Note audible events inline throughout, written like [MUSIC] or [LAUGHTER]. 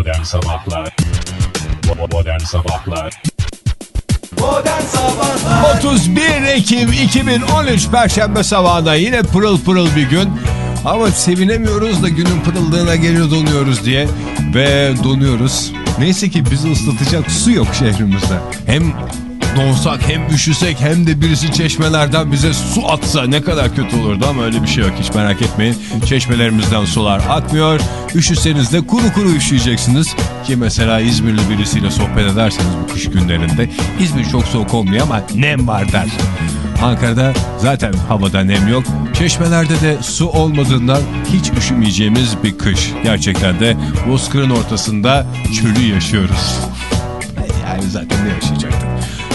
Modern Sabahlar Modern Sabahlar 31 Ekim 2013 Perşembe sabahında yine pırıl pırıl bir gün. Ama sevinemiyoruz da günün pırıldığına geliyor donuyoruz diye. Ve donuyoruz. Neyse ki bizi ıslatacak su yok şehrimizde. Hem donsak hem üşüsek hem de birisi çeşmelerden bize su atsa ne kadar kötü olurdu ama öyle bir şey yok hiç merak etmeyin. Çeşmelerimizden sular akmıyor. Üşüseniz de kuru kuru üşüyeceksiniz. Ki mesela İzmirli birisiyle sohbet ederseniz bu kış günlerinde İzmir çok soğuk olmuyor ama nem var der. Ankara'da zaten havada nem yok. Çeşmelerde de su olmadığından hiç üşümeyeceğimiz bir kış. Gerçekten de bozkırın ortasında çölü yaşıyoruz. Yani zaten ne yaşayacaktık?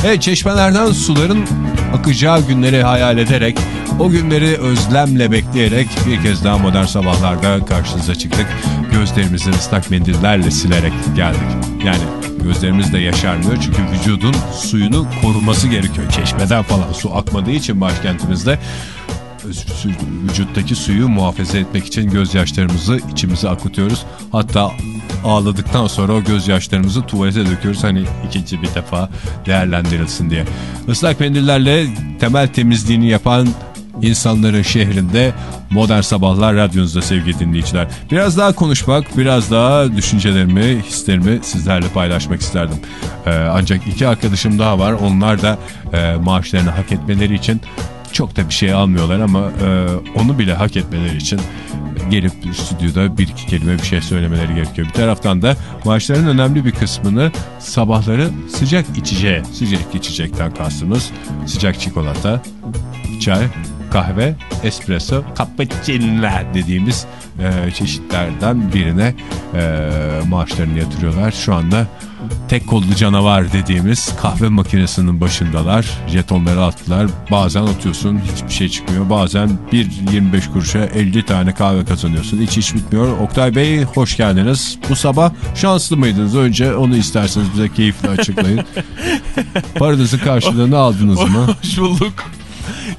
Evet çeşmelerden suların akacağı günleri hayal ederek o günleri özlemle bekleyerek bir kez daha modern sabahlarda karşınıza çıktık. Gözlerimizi ıslak mendillerle silerek geldik. Yani gözlerimiz de yaşarmıyor çünkü vücudun suyunu koruması gerekiyor. Çeşmeden falan su akmadığı için başkentimizde vücuttaki suyu muhafaza etmek için gözyaşlarımızı içimize akıtıyoruz. Hatta ağladıktan sonra o gözyaşlarımızı tuvalete döküyoruz. Hani ikinci bir defa değerlendirilsin diye. Islak mendillerle temel temizliğini yapan insanların şehrinde modern sabahlar radyonuzda sevgili dinleyiciler. Biraz daha konuşmak, biraz daha düşüncelerimi, hislerimi sizlerle paylaşmak isterdim. Ee, ancak iki arkadaşım daha var. Onlar da e, maaşlarını hak etmeleri için çok da bir şey almıyorlar ama e, onu bile hak etmeleri için gelip stüdyoda bir iki kelime bir şey söylemeleri gerekiyor. Bir taraftan da maaşların önemli bir kısmını sabahları sıcak içeceğe, sıcak içecekten kastımız sıcak çikolata, çay, kahve, espresso, cappuccino dediğimiz e, çeşitlerden birine e, maaşlarını yatırıyorlar. Şu anda tek kollu canavar dediğimiz kahve makinesinin başındalar. Jetonları attılar. Bazen atıyorsun hiçbir şey çıkmıyor. Bazen 1.25 kuruşa 50 tane kahve kazanıyorsun. Hiç hiç bitmiyor. Oktay Bey hoş geldiniz. Bu sabah şanslı mıydınız? Önce onu isterseniz bize keyifli açıklayın. [LAUGHS] Paranızın karşılığını aldınız mı? Hoş bulduk.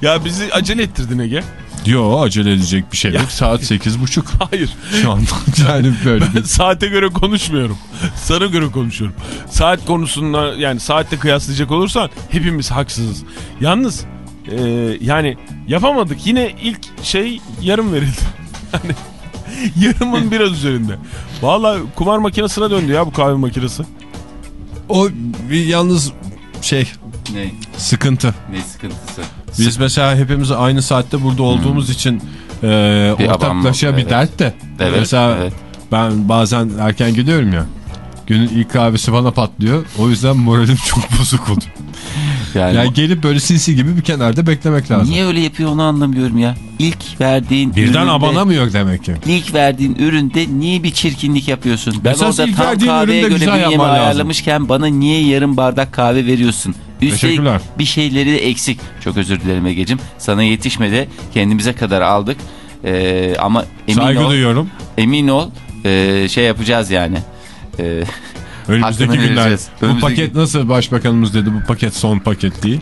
Ya bizi acele ettirdin Ege. Yo acele edecek bir şey yok. Saat sekiz buçuk. [LAUGHS] Hayır. Şu anda [LAUGHS] yani böyle Ben saate göre konuşmuyorum. Sana göre konuşuyorum. Saat konusunda yani saatte kıyaslayacak olursan hepimiz haksızız. Yalnız e, yani yapamadık. Yine ilk şey yarım verildi. [LAUGHS] Yani yarımın biraz üzerinde. Valla kumar makinesine döndü ya bu kahve makinesi. O bir yalnız şey Ne? sıkıntı. Ne sıkıntısı? Biz mesela hepimiz aynı saatte burada olduğumuz için e, Hmm. Bir ortaklaşa abanma, bir evet. dert de. Evet, mesela evet. ben bazen erken gidiyorum ya. Günün ilk kahvesi bana patlıyor. O yüzden moralim çok [LAUGHS] bozuk oldu. Yani, Yani gelip böyle sinsi gibi bir kenarda beklemek lazım. niye öyle yapıyor onu anlamıyorum ya. İlk verdiğin Birden üründe, abana mı yok demek ki? İlk verdiğin üründe niye bir çirkinlik yapıyorsun? Ben Esas orada tam kahveye göre bünyemi ayarlamışken bana niye yarım bardak kahve veriyorsun? Üstelik Teşekkürler. bir şeyleri de eksik. Çok özür dilerim Ege'cim. Sana yetişmedi. Kendimize kadar aldık. Ee, ama emin Saygı ol, duyuyorum. emin ol e, şey yapacağız yani. E, Önümüzdeki günler. vereceğiz. Bu Önümüzdeki- paket nasıl başbakanımız dedi bu paket son paket değil.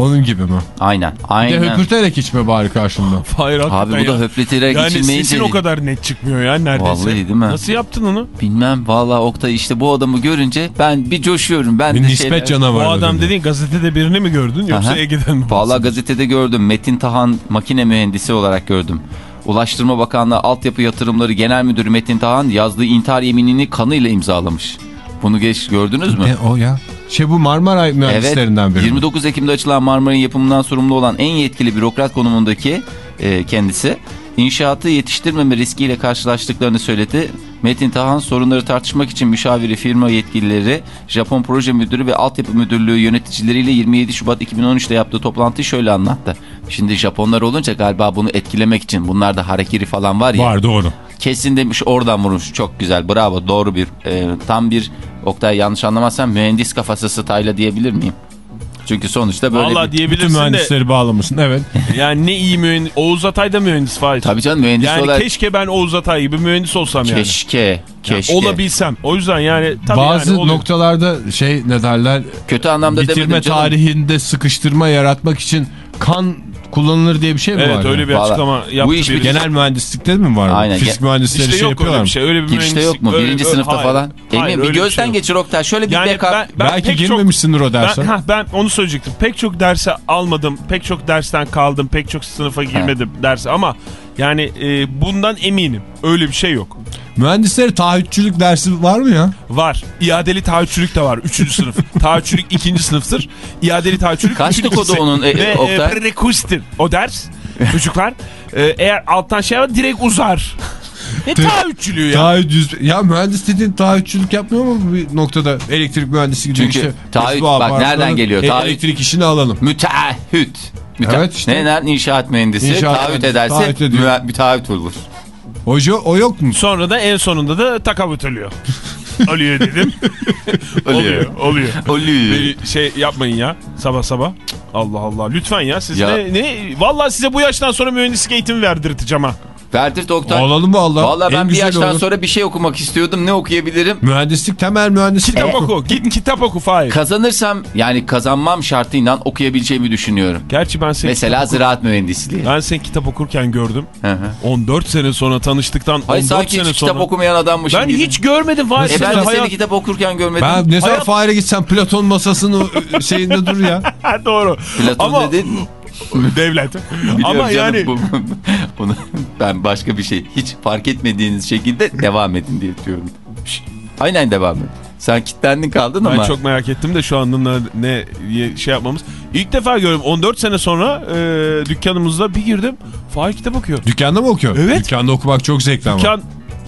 Onun gibi mi? aynen. Bir de Aynen. höpürterek içme bari karşımda. [LAUGHS] Hayır Abi bu da ya. höpleterek Yani içilmeyince... sesin o kadar net çıkmıyor ya neredeyse. Vallahi değil mi? Nasıl yaptın onu? Bilmem valla Oktay işte bu adamı görünce ben bir coşuyorum. Ben Bir de nispet şeyler... canavarı. O adam dedi. dediğin gazetede birini mi gördün yoksa Aha. Ege'den mi? Valla gazetede gördüm. Metin Tahan makine mühendisi olarak gördüm. Ulaştırma Bakanlığı Altyapı Yatırımları Genel Müdürü Metin Tahan yazdığı intihar yeminini kanıyla imzalamış. Bunu geç gördünüz mü? Ne o ya? Şey bu Marmaray mühendislerinden biri. mi? 29 Ekim'de açılan Marmara'nın yapımından sorumlu olan en yetkili bürokrat konumundaki e, kendisi inşaatı yetiştirmeme riskiyle karşılaştıklarını söyledi. Metin Tahan sorunları tartışmak için müşaviri firma yetkilileri, Japon Proje Müdürü ve Altyapı Müdürlüğü yöneticileriyle 27 Şubat 2013'te yaptığı toplantıyı şöyle anlattı. Şimdi Japonlar olunca galiba bunu etkilemek için bunlarda harekiri falan var ya. Var doğru. Kesin demiş oradan vurmuş. Çok güzel bravo doğru bir e, tam bir Oktay yanlış anlamazsam mühendis kafası style'a diyebilir miyim? Çünkü sonuçta böyle Valla bir... Bütün diyebilirsin de mühendisleri bağlamışsın evet. [LAUGHS] yani ne iyi mühendis. Oğuz Atay da mühendis Fahir. Tabii canım mühendis Yani olarak keşke ben Oğuz Atay gibi mühendis olsam yani. keşke Yani keşke. olabilsem. O yüzden yani tabii Bazı yani oluyor. noktalarda şey ne derler Kötü anlamda bitirme tarihinde sıkıştırma yaratmak için kan kullanılır diye bir şey mi var? Evet öyle bir Vallahi açıklama yaptı. bu iş bir. Genel mühendislikte mi var? Aynen. Fizik mühendisleri İşte şey yok yapıyorlar öyle mı? bir şey. Öyle bir Girişte yok mu? Birinci öyle- sınıfta hayır. falan. Hayır, Emin bir öyle gözden şey geçir Oktay. Şöyle bir Yani backup. ben, ben Belki pek çok- girmemişsindir o derse. Ben, ha, ben onu söyleyecektim. Pek çok derse almadım. Pek çok dersten kaldım. Pek çok sınıfa girmedim derse ama yani e, bundan eminim. Öyle bir şey yok. Mühendislere taahhütçülük dersi var mı ya? Var. İadeli taahhütçülük de var. Üçüncü sınıf. [LAUGHS] taahhütçülük ikinci sınıftır. İadeli taahhütçülük Kaçtı kodu onun, e, Ve e, Oktay? prerequisite'tir o ders. Çocuklar. E, eğer alttan şey var direkt uzar. Ne taahhütçülüğü ya? Taahhüt. Ya mühendis dediğin taahhütçülük yapmıyor mu bir noktada? Elektrik mühendisi gibi Çünkü işte. taahhüt- bak apartmanın nereden geliyor? e- Taahhüt- Elektrik işini alalım. Müteahhüt. Müte Evet işte. Ne der? İnşaat mühendisi. İnşaat taahhüt mühendisi, ederse taahhüt müteahhüt olur. O, jo- o yok mu? Sonra da en sonunda da takabüt ölüyor. [LAUGHS] Ölüyor dedim. [LAUGHS] Oluyor. Oluyor. Oluyor. Beni şey yapmayın ya sabah sabah. Allah Allah lütfen ya siz Ya. ne, ne vallahi size bu yaştan sonra mühendislik eğitimi verdirteceğim ha. Verdirt Oktay. Alalım mı Allah? Valla En ben bir yaştan olur. sonra bir şey okumak istiyordum. Ne okuyabilirim? Mühendislik temel mühendislik. Kitap oku. oku. Git kitap oku Fahir. Kazanırsam yani kazanmam şartıyla okuyabileceğimi düşünüyorum. Gerçi ben seni Mesela kitap ziraat mühendisliği. ben seni kitap okurken gördüm. Hı hı. 14 sene sonra tanıştıktan Hayır 14 sanki hiç sene kitap sonra. okumayan adammışım Ben gibi. hiç görmedim Fahir. E ben de seni hayat- kitap okurken görmedim. Ben ne zaman Hayat- fare gitsem Platon masasının [LAUGHS] şeyinde dur ya. Ha, [LAUGHS] Doğru. Platon Ama dedin. [LAUGHS] devlet. Biliyorum Ama canım, yani bu- bunu ben başka bir şey hiç fark etmediğiniz şekilde devam edin diye diyorum. Aynen devam et. Sen kilitlendin kaldın ben ama. çok merak ettim de şu anda ne, ne şey yapmamız. İlk defa gördüm 14 sene sonra e, dükkanımızda bir girdim. Fahir kitap okuyor. Dükkanda mı okuyor? Evet. Dükkanda okumak çok zevkli ama.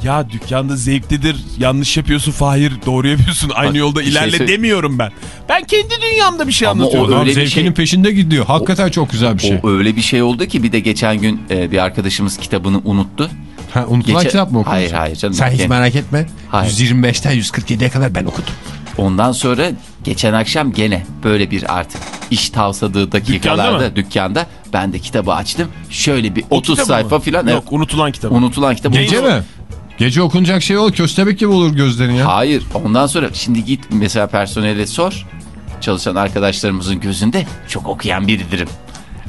Ya dükkanda zevklidir. Yanlış yapıyorsun Fahir. Doğru yapıyorsun. Aynı Bak, yolda şey ilerle söyle- demiyorum ben. Ben kendi dünyamda bir şey Ama o anlatıyorum. Adam zevkinin şey- peşinde gidiyor. Hakikaten çok güzel bir şey. O öyle bir şey oldu ki bir de geçen gün e, bir arkadaşımız kitabını unuttu. Ha, unutulan Geçen- kitap mı okudun? Hayır, hayır canım. Sen hiç merak etme. Hayır. 125'ten 147'ye kadar ben okudum. Ondan sonra geçen akşam gene böyle bir artık iş tavsadığı dakikalarda mı? dükkanda, ben de kitabı açtım. Şöyle bir O 30 kitabı sayfa mı? filan. Yok unutulan kitap. Unutulan kitap. Gece Unut- mi? Gece okunacak şey o. Köstebek gibi olur gözlerin ya. Hayır. Ondan sonra şimdi git mesela personele sor. Çalışan arkadaşlarımızın gözünde çok okuyan biridirim.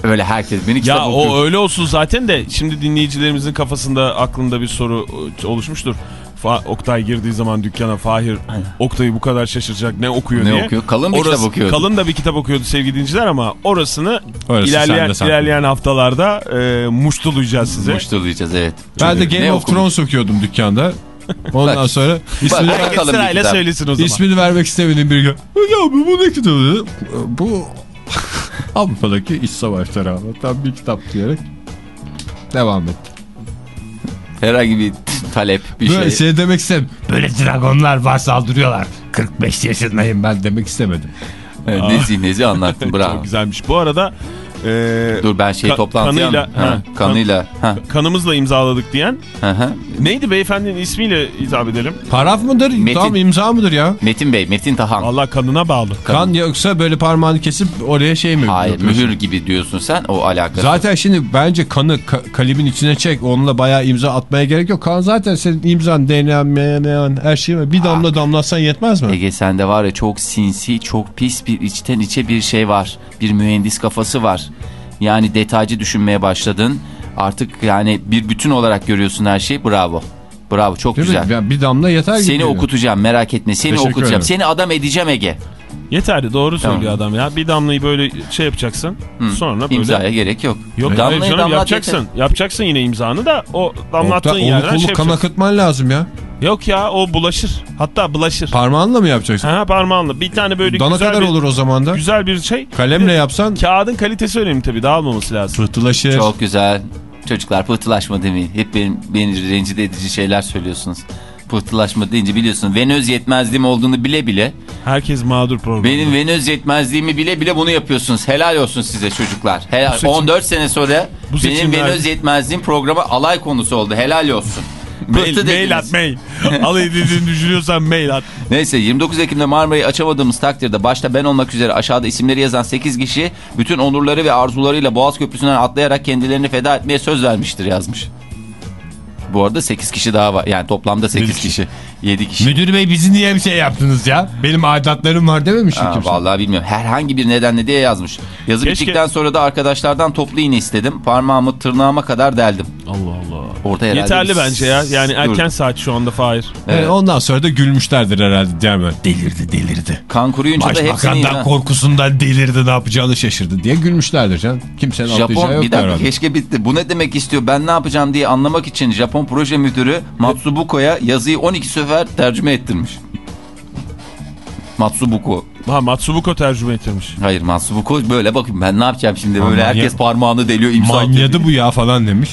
Öyle herkes beni kitap Ya okuyor. o öyle olsun zaten de şimdi dinleyicilerimizin kafasında aklında bir soru e, oluşmuştur. Fa- Oktay girdiği zaman dükkana Fahir Oktay'ı bu kadar şaşıracak ne okuyor Ne diye. okuyor? Kalın bir kitap okuyordu. Kalın da bir kitap okuyordu sevgili dinleyiciler ama orasını Orası ilerleyen, sende ilerleyen haftalarda e, muştulayacağız size. Muştulayacağız evet. Ben de Game ne of okumuş? Thrones okuyordum dükkanda. Ondan Bak. sonra ismini, Bak, ver- sırayla söylesin o zaman. ismini vermek istemediğim bir gün. Ya bu, bu ne kitabı? Bu [LAUGHS] Avrupa'daki iç savaşları anlatan bir kitap diyerek devam et. Herhangi bir talep bir Böyle şey. şey demek istedim. Böyle dragonlar var saldırıyorlar. 45 yaşındayım ben demek istemedim. Evet, Nezi nezi anlattın [LAUGHS] bravo. Çok güzelmiş. Bu arada e, Dur ben şey Ka- toplantıya kanıyla- ha, ha, kanıyla ha, kanımızla imzaladık diyen hı hı. neydi beyefendinin ismiyle hitap edelim? Paraf mıdır? Metin. Tamam imza mıdır ya? Metin Bey Metin Tahan. Allah kanına bağlı. Kan yoksa böyle parmağını kesip oraya şey mi? Hayır mühür gibi diyorsun sen o alakası. Zaten şimdi bence kanı ka- kalibin içine çek. Onunla bayağı imza atmaya gerek yok. Kan zaten senin imzan, DNA, MNA her şey var. Bir damla damlatsan yetmez mi? Ege sende var ya çok sinsi, çok pis bir içten içe bir şey var. Bir mühendis kafası var. Yani detaycı düşünmeye başladın. Artık yani bir bütün olarak görüyorsun her şeyi. Bravo. Bravo çok Değil güzel. mi? Yani bir damla yeter gibi. Seni geliyor. okutacağım merak etme. Seni Teşekkür okutacağım. ederim. Seni adam edeceğim Ege. Yeterli doğru Tamam. söylüyor adam ya. Bir damlayı böyle şey yapacaksın. Sonra böyle. İmzaya gerek yok. Yok hayır Damlayı canım damlat yapacaksın. yeter. Yapacaksın yine imzanı da o damlattığın Oktay, yerden şey kan akıtman lazım ya. Yok ya o bulaşır. Hatta bulaşır. Parmağınla mı yapacaksın? Ha parmağınla. Bir tane böyle Dana güzel kadar bir, olur o zaman da. güzel bir şey. Kalemle yapsan Kağıdın kalitesi önemli tabii. Dağılmaması lazım. fırtılaşır. Çok güzel. Çocuklar pıhtılaşma demeyin. Hep benim, beni rencide edici şeyler söylüyorsunuz. Pıhtılaşma deyince biliyorsun venöz yetmezliğim olduğunu bile bile Herkes mağdur programda. benim venöz yetmezliğimi bile bile bunu yapıyorsunuz. Helal olsun size çocuklar. Helal. seçim- 14 sene sonra Bu benim seçimler- venöz yetmezliğim programı alay konusu oldu. Helal olsun. Mail, Pıhtı mail dediniz. at mail. [LAUGHS] Alay edildiğini düşünüyorsan mail at. Neyse 29 Ekim'de Marmara'yı açamadığımız takdirde başta ben olmak üzere aşağıda isimleri yazan 8 kişi bütün onurları ve arzularıyla Boğaz Köprüsü'nden atlayarak kendilerini feda etmeye söz vermiştir yazmış. Bu arada 8 kişi daha var. Yani toplamda 8 kişi. Kişi. 7 kişi. Müdür bey bizi niye bir şey yaptınız ya? Benim aidatlarım var dememiş mi Ha, kimse? vallahi bilmiyorum. Herhangi bir nedenle diye yazmış. Yazı Keşke- bittikten sonra da arkadaşlardan toplu iğne istedim. Parmağımı tırnağıma kadar deldim. Allah Allah. Orada herhalde Yeterli bir bence ya. Yani dur. erken saat şu anda Fahir. Evet, ondan sonra da gülmüşlerdir herhalde diye mi? Delirdi delirdi. Kan kuruyunca da hepsini Başbakandan korkusundan delirdi ne yapacağını şaşırdı diye gülmüşlerdir canım. Kimsenin Japon yok bir dakika herhalde. keşke bitti. Bu ne demek istiyor ben ne yapacağım diye anlamak için Japon proje müdürü Matsubuko'ya yazıyı 12 sefer tercüme ettirmiş. Matsubuko. Ha Matsubuko tercüme ettirmiş. Hayır Matsubuko böyle bakın ben ne yapacağım şimdi Aman böyle ya. herkes parmağını deliyor imza. Manyadı bu ya falan demiş.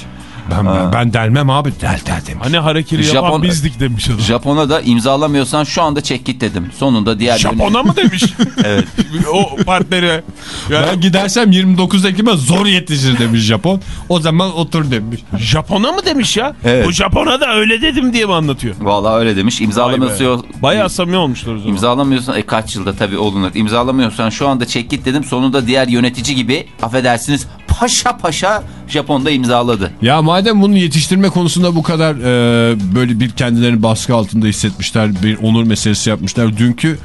Ben, ben, ben delmem abi. Del del demiş. Hani harekiri yapan Japon- bizdik demiş adam. Japon'a da imzalamıyorsan şu anda çek git dedim. Sonunda diğer Japon'a mı demiş? [LAUGHS] Evet. [LAUGHS] o partneri. Yani Ben gidersem 29 Ekim'e zor yetişir demiş Japon. O zaman otur demiş. Japon'a mı demiş ya? Evet. Bu Japon'a da öyle dedim diye mi anlatıyor? Vallahi öyle demiş. Vay be. İmzalamıyorsa Bayağı samimi olmuşlar o zaman. İmzalamıyorsan e kaç yılda tabii olunur. İmzalamıyorsan şu anda çek git dedim. Sonunda diğer yönetici gibi affedersiniz paşa paşa Japon'da imzaladı. Ya madem bunu yetiştirme konusunda bu kadar e, böyle bir kendilerini baskı altında hissetmişler, bir onur meselesi yapmışlar. Dünkü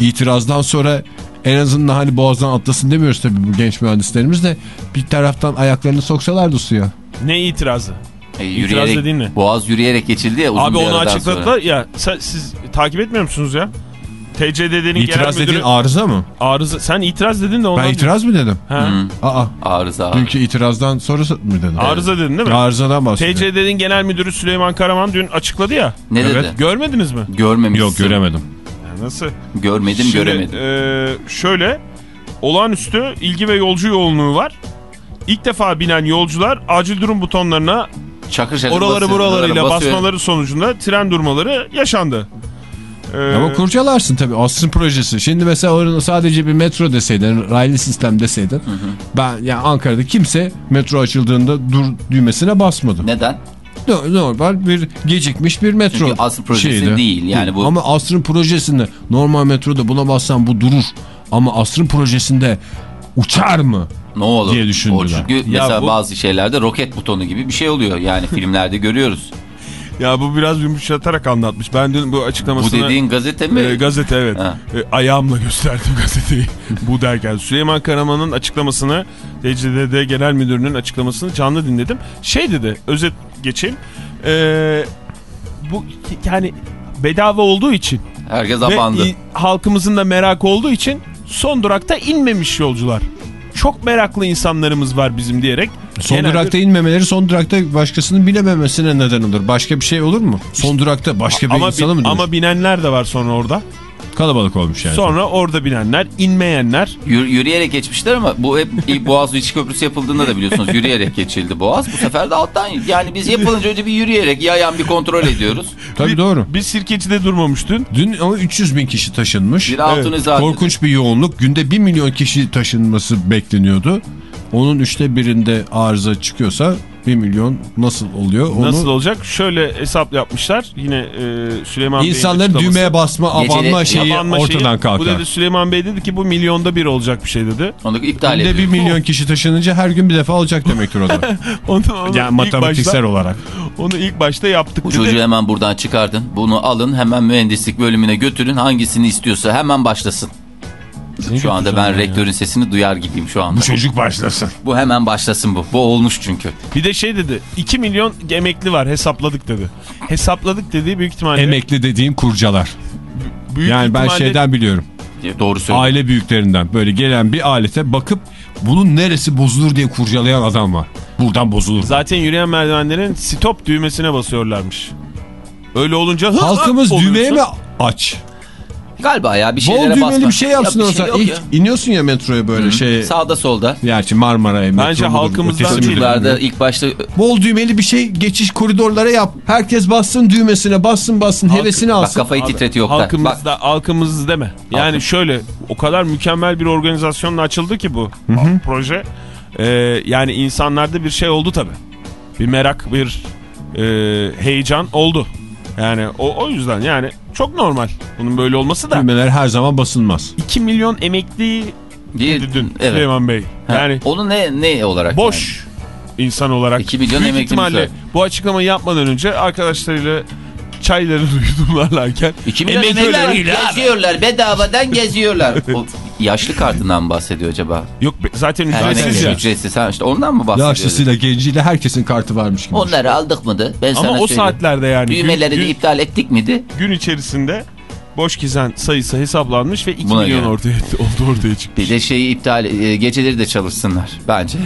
itirazdan sonra en azından hani boğazdan atlasın demiyoruz tabii bu genç mühendislerimiz de bir taraftan ayaklarını soksalardı suya. Ne itirazı? E, İtiraz yürüyerek, dediğin ne? Boğaz yürüyerek geçildi ya uzun Abi bir onu aradan açıkladılar sonra. ya sen, siz takip etmiyor musunuz ya? TCDD'nin genel İtiraz müdürü dediğin arıza mı? arıza. Sen itiraz dedin de ondan. Ben itiraz mı dedim? Ha. Aa, Arıza abi. dünkü itirazdan sonra mı dedim? Arıza dedin değil mi? Arızadan bahsediyorum. TCDD'nin genel müdürü Süleyman Karaman dün açıkladı ya. Ne Evet. dedi? Görmediniz mi? Görmemişsin. Yok göremedim. Ya nasıl? Görmedim Şimdi, göremedim. e, şöyle olağanüstü ilgi ve yolcu yoğunluğu var. İlk defa binen yolcular acil durum butonlarına Çakır çakır oraları basıyor, buralarıyla basıyor. basmaları sonucunda tren durmaları yaşandı. Ee, Ama kurcalarsın tabii asrın projesi. Şimdi mesela sadece bir metro deseydin, raylı sistem deseydin. Ben yani Ankara'da kimse metro açıldığında dur düğmesine basmadı. Neden? No- Normal bir gecikmiş bir metro Çünkü asıl projesi şeydi. değil, yani bu- Ama asrın projesinde normal metroda buna bassan bu durur. Ama asrın projesinde uçar mı? Ne olur? Diye düşündüler. O çünkü mesela bu- bazı şeylerde roket butonu gibi bir şey oluyor. Yani filmlerde görüyoruz. Ya bu biraz yumuşatarak anlatmış. Ben dün bu Bu açıklamasını... dediğin gazete mi? E, gazete evet. Ha. E, ayağımla gösterdim [LAUGHS] gazeteyi. Bu derken Süleyman Karaman'ın açıklamasını TCDD Genel Müdürü'nün açıklamasını canlı dinledim. Şey dedi özet geçeyim. E, bu yani bedava olduğu için Herkes ve abandı. i- halkımızın da merakı olduğu için son durakta inmemiş yolcular. Çok meraklı insanlarımız var bizim diyerek. Son genel durakta inmemeleri son durakta başkasının bilememesine neden olur. Başka bir şey olur mu? Son durakta başka bir ama, insana mı diyorsun? ama binenler de var sonra orada. Kalabalık olmuş yani. Sonra orada binenler, inmeyenler. Yür- yürüyerek geçmişler ama bu hep ilk Boğaziçi Köprüsü yapıldığında da biliyorsunuz yürüyerek geçildi Boğaz. Bu sefer de alttan yani biz yapılınca önce bir yürüyerek yayan bir kontrol ediyoruz. Tabii Bir- doğru. Bir sirkecide durmamış dün. Dün ama 300 bin kişi taşınmış. Bir altını zaten. Korkunç bir yoğunluk. Günde 1 milyon kişi taşınması bekleniyordu. Onun üçte birinde arıza çıkıyorsa 1 milyon nasıl oluyor? Onu Nasıl olacak? Şöyle hesap yapmışlar. Yine e, Süleyman Bey'in İnsanların açıklaması. düğmeye basma, abanma şeyi Abanma ortadan şeyi. Bu kalkar. dedi Süleyman Bey dedi ki bu milyonda bir olacak bir şey dedi. Onu iptal 1 ediyoruz. milyon kişi taşınınca her gün bir defa olacak demektir o da. [LAUGHS] Onu, onu yani ilk matematiksel başta, olarak. onu ilk başta yaptık Bu dedi. çocuğu hemen buradan çıkardın. Bunu alın hemen mühendislik bölümüne götürün. Hangisini istiyorsa hemen başlasın. Şu anda ben rektörün sesini duyar gibiyim şu anda. Çocuk başlasın. Bu hemen başlasın bu. Bu olmuş çünkü. Bir de şey dedi 2 milyon emekli var hesapladık dedi. Hesapladık dediği büyük ihtimalle. Emekli dediğin kurcalar. büyük Yani ben ihtimalle- şeyden biliyorum. Doğru söylüyorsun. Aile büyüklerinden böyle gelen bir alete bakıp bunun neresi bozulur diye kurcalayan adam var. Buradan bozulur. Zaten yürüyen merdivenlerin stop düğmesine basıyorlarmış. Öyle olunca Halkımız düğmeye mi aç? Galiba ya bir Bol şeylere düğmeli basma. bir şey yapsın Ya bir olsa. yok İlk ya. iniyorsun ya metroya böyle şey. Sağda solda. Gerçi Marmara'ya metro Bence halkımızdan Çocuklarda ilk başta Bol düğmeli bir şey geçiş koridorlara yap. Herkes bassın düğmesine bassın bassın Halk- hevesini bak alsın. kafayı Abi, titretiyor Oktay. Bak Halkımızda, halkımız deme. Yani Halkım. şöyle o kadar mükemmel bir organizasyonla açıldı ki bu proje. Ee, yani insanlarda bir şey oldu tabii. Bir merak, bir e, heyecan oldu. Yani o, o yüzden yani çok normal bunun böyle olması da. Düğmeler her zaman basılmaz. 2 milyon emekli dedi dün evet. Süleyman Bey. Ha, Yani Onu ne ne olarak? boş insan olarak. 2 milyon Büyük emeklimiz ihtimalle bu açıklamayı yapmadan önce arkadaşlarıyla çayları yudumlarlarken 2 milyon emekliler geziyorlar bedavadan geziyorlar. [LAUGHS] O yaşlı kartından mı bahsediyor acaba? Yok zaten ücretsiz ya. ücretsiz. Ha, işte ondan mı bahsediyor? Yaşlısıyla genciyle herkesin kartı varmış gibi. Onları aldık mıydı? Ben sana Ama o söyleyeyim. saatlerde yani gün, Düğmeleri de gün, iptal ettik miydi? gün içerisinde boş gezen sayısı hesaplanmış ve 2 Buna milyon göre. ortaya [LAUGHS] oldu ortaya çıktı. Bir de şeyi iptal e, geceleri de çalışsınlar bence.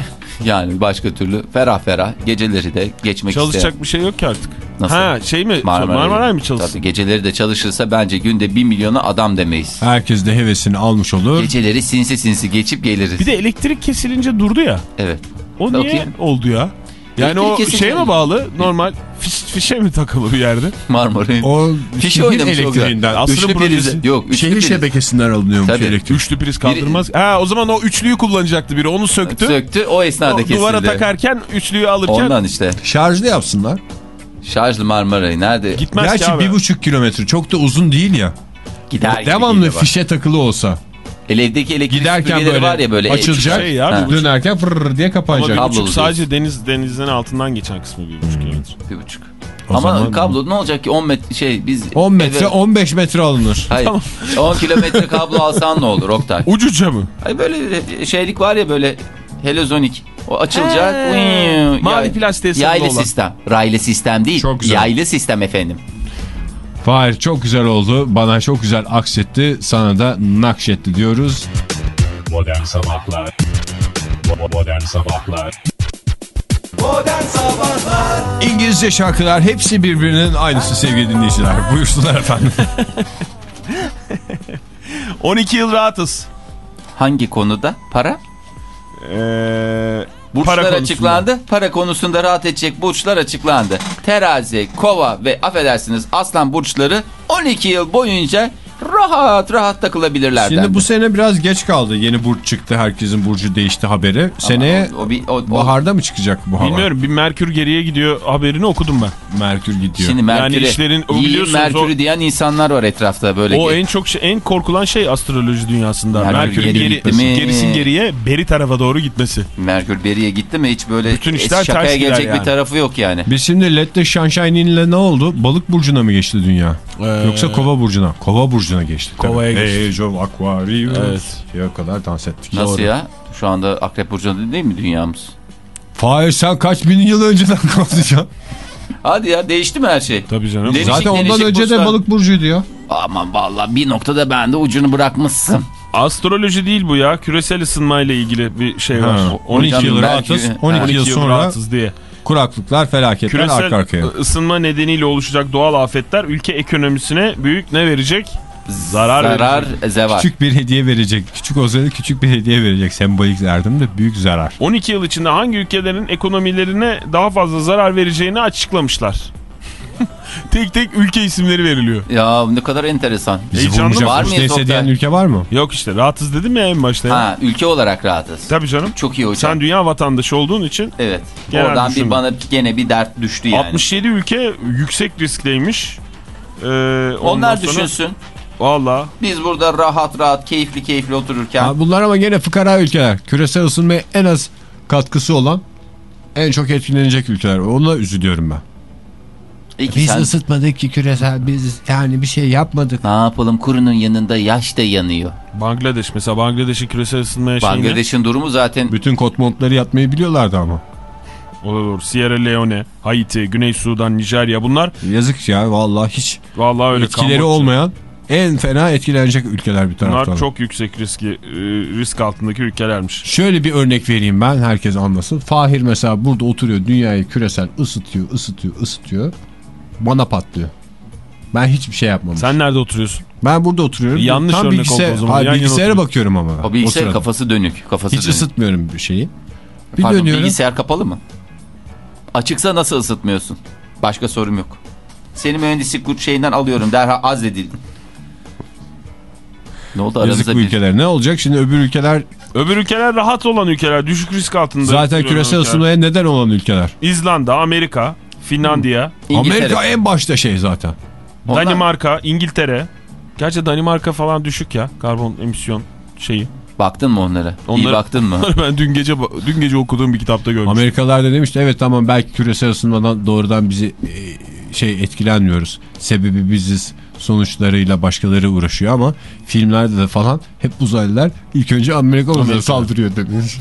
Yani başka türlü ferah ferah geceleri de geçmek Çalışacak isteyen. bir şey yok ki artık. Nasıl? Ha şey mi? Marmaray, mı çalışsın? Tabii geceleri de çalışırsa bence günde 1 milyona adam demeyiz. Herkes de hevesini almış olur. Geceleri sinsi sinsi geçip geliriz. Bir de elektrik kesilince durdu ya. Evet. O niye Bakayım. oldu ya? Yani o şeye mi bağlı? Normal fiş, fişe mi takılı bir yerde? Marmaray'ın. O şehir oynamış elektriğinden. Asrın Üçlü projesi. priz. Yok üçlü Şehir priz. şebekesinden alınıyormuş Tabii. elektrik. Üçlü priz kaldırmaz. Ha o zaman o üçlüyü kullanacaktı biri. Onu söktü. Söktü o esnada O kesildi. duvara takarken üçlüyü alırken Ondan işte. Şarjlı yapsınlar. Şarjlı Marmara'yı nerede? gitmez ki Gerçi abi. bir buçuk kilometre çok da uzun değil ya. Gider Devamlı fişe takılı olsa. Evdeki elektrik Giderken böyle var ya böyle. açılacak. Şey ya, Ha. bir Dönerken fırr diye Ama kapanacak. bir buçuk diyorsun. sadece deniz denizden altından geçen kısmı bir buçuk kilometre. Bir buçuk. O Ama zaman- kablo ne olacak ki 10 metre şey biz 10 metre eve- 15 metre alınır. Hayır. 10 kilometre kablo alsan ne olur Oktay? [LAUGHS] Ucuca mı? Hayır böyle şeylik var ya böyle helezonik. O açılacak. Uyyuu, Mavi plastiğe sarılı Yaylı olan. sistem. Raylı sistem değil. Çok güzel. Yaylı sistem efendim. Fahir çok güzel oldu. Bana çok güzel aksetti. Sana da nakşetti diyoruz. Modern Sabahlar Bo- Modern Sabahlar İngilizce şarkılar hepsi birbirinin aynısı sevgili dinleyiciler. Buyursunlar efendim. [LAUGHS] 12 yıl rahatız. Hangi konuda? Para? Ee, Burçlar konusunda. açıklandı. Para konusunda rahat edecek burçlar açıklandı. Terazi, kova ve affedersiniz aslan burçları 12 yıl boyunca rahat rahat takılabilirler. Şimdi dendi. bu sene biraz geç kaldı. Yeni burç çıktı. Herkesin burcu değişti haberi. Seneye o, o, o- o- baharda mı çıkacak bu hava? Bilmiyorum bir Merkür geriye gidiyor haberini okudum ben. Merkür gidiyor. Şimdi Merkür'e, Yani işlerin- o iyi Merkür'ü o- diyen insanlar var etrafta böyle. O en çok şey, en korkulan şey astroloji dünyasında. Merkür Merkür'ün geri geri, gitti mi? gerisin geriye beri tarafa doğru gitmesi. Merkür beriye gitti mi hiç böyle Bütün işler şakaya gelecek yani. bir tarafı yok yani. Biz şimdi Let the Sunshine in'le ne oldu? Balık burcuna mı geçti dünya? Ee, Yoksa kova burcuna? Kova burcuna geçti. Kovaya Tabii. geçti. Age of Aquarius. Evet. Diye kadar dans ettik. Nasıl Doğru. ya? Şu anda Akrep Burcu'nda değil mi dünyamız? Fahir sen kaç bin yıl önceden [LAUGHS] kalkacaksın? Hadi ya değişti mi her şey? Tabii canım. Değişik Zaten ondan değişik önce de burçlar. balık burcuydu ya. Aman vallahi bir noktada ben de ucunu bırakmışsın. Astroloji değil bu ya. Küresel ısınmayla ilgili bir şey var. Ha, 12 Hocam yıl rahatız. Ha. 12, 12 yıl sonra rahatsız diye. kuraklıklar, felaketler Küresel arka arkaya. ısınma nedeniyle oluşacak doğal afetler ülke ekonomisine büyük ne verecek? Zarar, Zarar, verecek. zeval. Küçük bir hediye verecek. Küçük olsa da küçük bir hediye verecek. Sembolik yardım da büyük zarar. 12 yıl içinde hangi ülkelerin ekonomilerine daha fazla zarar vereceğini açıklamışlar. [LAUGHS] tek tek ülke isimleri veriliyor. Ya ne kadar enteresan. Bizi Heyecanlı var mıyız neyse Oktay? diyen ülke var mı? Yok işte rahatız dedim ya en başta. ya. Ha ülke olarak rahatız. Tabii canım. Çok iyi hocam. Sen dünya vatandaşı olduğun için Evet. Oradan düşünün. bir bana gene bir dert düştü yani. 67 ülke yüksek riskteymiş. Ee, Onlar sonra- düşünsün. Valla. Biz burada rahat rahat keyifli keyifli otururken. Ha, bunlar ama gene fıkara ülkeler. Küresel ısınmaya en az katkısı olan en çok etkilenecek ülkeler. Ona üzülüyorum ben. İyi ki sen- ısıtmadık ki küresel biz yani bir şey yapmadık. Ne yapalım kurunun yanında yaş da yanıyor. Bangladeş mesela Bangladeş'in küresel ısınmaya şeyini. Bangladeş'in durumu zaten Bütün kot montları yatmayı biliyorlardı ama. O da doğru. Sierra Leone, Haiti, Güney Sudan, Nijerya bunlar Yazık ya vallahi hiç vallahi öyle etkileri Kamboçya. olmayan en fena etkilenecek ülkeler bir taraftan. Bunlar çok yüksek riski e, risk altındaki ülkelermiş. Şöyle bir örnek vereyim ben herkes anlasın. Fahir mesela burada oturuyor dünyayı küresel ısıtıyor ısıtıyor ısıtıyor. Bana patlıyor. Ben hiçbir şey yapmamışım. Sen nerede oturuyorsun? Ben burada oturuyorum. Yanlış Tam örnek bilgisayar, oldu o zaman. Hayır, bilgisayara bakıyorum ama. o bilgisayar kafası dönük. Kafası Hiç dönük. ısıtmıyorum bir şeyi. Bir Pardon, dönüyorum. bilgisayar kapalı mı? Açıksa nasıl ısıtmıyorsun? Başka sorum yok. Seni mühendislik kur- şeyinden alıyorum derhal azledildin. Ne oldu Yazık aranızda bu bir... ülkeler. Ne olacak şimdi öbür ülkeler Öbür ülkeler rahat olan ülkeler, düşük risk altında. zaten küresel ısınmaya neden olan ülkeler. İzlanda, Amerika, Finlandiya, İngiltere. Amerika en başta şey zaten. Onlar- Danimarka, İngiltere. Gerçi Danimarka falan düşük ya karbon emisyon şeyi. Baktın mı onlara? İyi Onları- baktın mı? [LAUGHS] ben dün gece dün gece okuduğum bir kitapta görmüştüm. Amerikalılar da demişti evet tamam belki küresel ısınmadan doğrudan bizi e, şey etkilenmiyoruz. Sebebi biziz sonuçlarıyla başkaları uğraşıyor ama filmlerde de falan hep uzaylılar ilk önce Amerika uzaylılara saldırıyor demiş.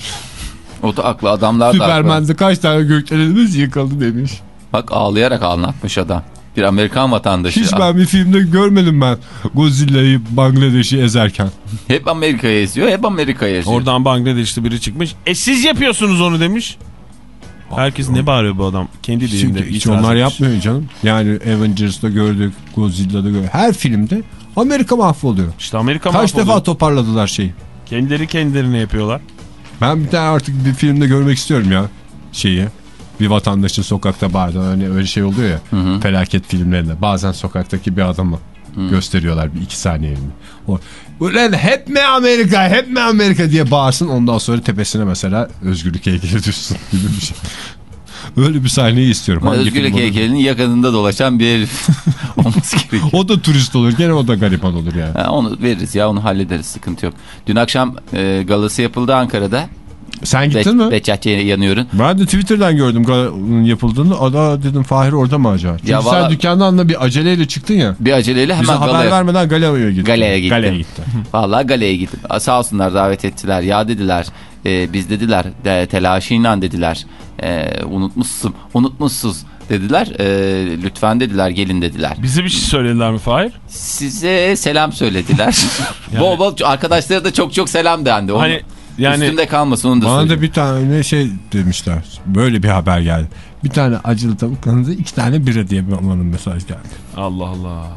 O da aklı adamlar da aklı. Süpermen'de kaç tane gökdelenimiz yıkıldı demiş. Bak ağlayarak anlatmış adam. Bir Amerikan vatandaşı. Hiç ben bir filmde görmedim ben Godzilla'yı Bangladeş'i ezerken. Hep Amerika'ya eziyor, hep Amerika'ya eziyor. Oradan Bangladeş'te biri çıkmış. E siz yapıyorsunuz onu demiş. Herkes ne bağırıyor bu adam? Kendi dilinde. Çünkü hiç onlar etmiş. yapmıyor canım. Yani Avengers'da gördük, Godzilla'da gördük. Her filmde Amerika mahvoluyor. İşte Amerika Kaç mahvoluyor. defa toparladılar şeyi. Kendileri kendilerine yapıyorlar. Ben bir tane artık bir filmde görmek istiyorum ya şeyi. Bir vatandaşın sokakta bazen hani öyle şey oluyor ya hı. felaket filmlerinde bazen sokaktaki bir adamı gösteriyorlar bir iki saniyeliğine. Ulan hep mi Amerika hep mi Amerika diye bağırsın ondan sonra tepesine mesela özgürlük heykeli düşsün gibi bir şey. Öyle bir sahneyi istiyorum. Hangi Özgürlük heykelinin yakınında dolaşan bir herif [LAUGHS] olması gerekiyor. O da turist olur gene o da gariban olur yani. Ha, onu veririz ya onu hallederiz sıkıntı yok. Dün akşam e, galası yapıldı Ankara'da. Sen Be gittin mi? Behçetçi'ye yanıyorum. Ben de Twitter'dan gördüm galanın yapıldığını. Ada dedim Fahir orada mı acaba? Çünkü Ya sen valla- dükkandan da bir aceleyle çıktın ya. Bir aceleyle Bize hemen haber galaya, vermeden galaya gitti. Galeye gitti. Galeye [LAUGHS] gitti. Vallahi galeye gittim. Sağ olsunlar davet ettiler. Ya dediler e, biz dediler de, telaşıyla dediler. E, unutmuşsun, unutmuşsuz dediler. E, lütfen dediler gelin dediler. Bize bir şey söylediler mi Fahir? Size selam söylediler. [LAUGHS] bol bol arkadaşlara da çok çok selam dendi. Onu, Hani yani Üstünde kalmasın onu da Bana söyleyeyim. da bir tane şey demişler. Böyle bir haber geldi. Bir tane acılı tavuk kanadı, iki tane bira diye bir amanın mesaj geldi. Allah Allah.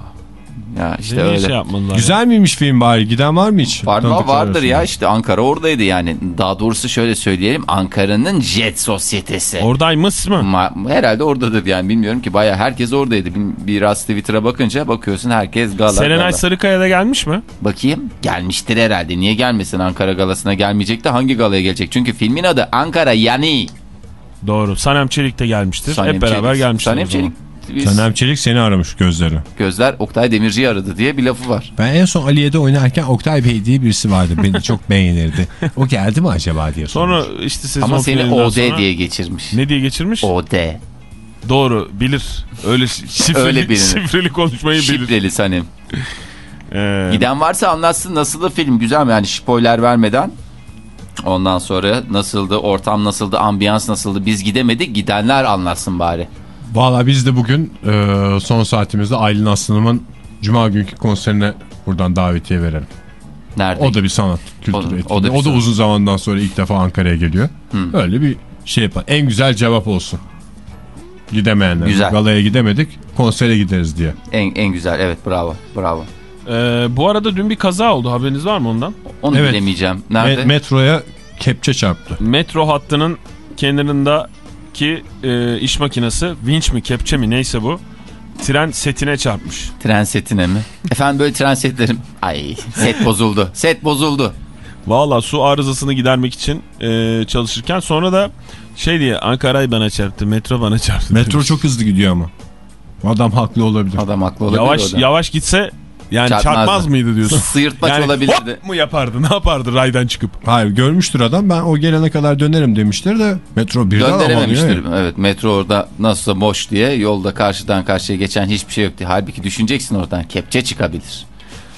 Ya İşte işte öyle. şey yapmadılar. Güzel miymiş film bari? Giden var mı hiç? Var, vardır arasında. ya işte Ankara oradaydı yani. Daha doğrusu şöyle söyleyelim Ankara'nın jet sosyetesi. Oradaymış mı? Ma- herhalde oradadır yani bilmiyorum ki baya herkes oradaydı. Bir- Biraz Twitter'a bakınca bakıyorsun herkes gala. Serenay gala. Sarıkaya da gelmiş mi? Bakayım gelmiştir herhalde. Niye gelmesin Ankara galasına gelmeyecek de hangi galaya gelecek? Çünkü filmin adı Ankara Yani. Doğru. Sanem Çelik de gelmiştir. Sanem Hep beraber Çelik. gelmişler. Sanem. Çelik. Biz- Sanem Çelik seni aramış gözleri. Gözler Oktay Demirci'yi aradı diye bir lafı var. Ben en son Aliye'de oynarken Oktay Bey diye birisi vardı. Beni çok [LAUGHS] beğenirdi. O geldi mi acaba diye Sonra sormuş. işte sezon Ama seni OD sonra- diye geçirmiş. Ne diye geçirmiş? OD. Doğru bilir. Öyle [LAUGHS] şifreli, Öyle şifreli konuşmayı bilir. Şifreli Sanem. [LAUGHS] Ee, Giden varsa anlatsın nasıldı film güzel mi yani spoiler vermeden. Ondan sonra nasıldı ortam nasıldı ambiyans nasıldı biz gidemedik gidenler anlatsın bari. Valla biz de bugün e, son saatimizde Aylin Aslanım'ın Cuma günkü konserine buradan davetiye verelim. Nerede? O da bir sanat kültürü O- o da etkinliği. O da, sanat. uzun zamandan sonra ilk defa Ankara'ya geliyor. Öyle bir şey yapar. En güzel cevap olsun. Gidemeyenler. Güzel. Galaya gidemedik konsere gideriz diye. En, en güzel evet bravo bravo. e, bu arada dün bir kaza oldu haberiniz var mı ondan? Onu Evet. bilemeyeceğim. Nerede? Me- metroya kepçe çarptı. Metro hattının kenarındaki e, iş makinesi vinç mi kepçe mi neyse bu tren setine çarpmış. Tren setine mi? Efendim böyle tren setlerim. Ay set bozuldu. Set bozuldu. Valla su arızasını gidermek için e, çalışırken sonra da şey diye Ankara'yı bana çarptı metro bana çarptı. Metro demiş. çok hızlı gidiyor ama. Adam haklı olabilir. Adam haklı olabilir yavaş yavaş gitse yani Çarpmazdı. çarpmaz mıydı diyorsun. Sıyırtmaç yani olabilirdi. hop mu yapardı ne yapardı raydan çıkıp. Hayır görmüştür adam ben o gelene kadar dönerim demiştir de metro birden Döndürememiştir. Evet metro orada nasılsa boş diye yolda karşıdan karşıya geçen hiçbir şey yok diye. Halbuki düşüneceksin oradan kepçe çıkabilir.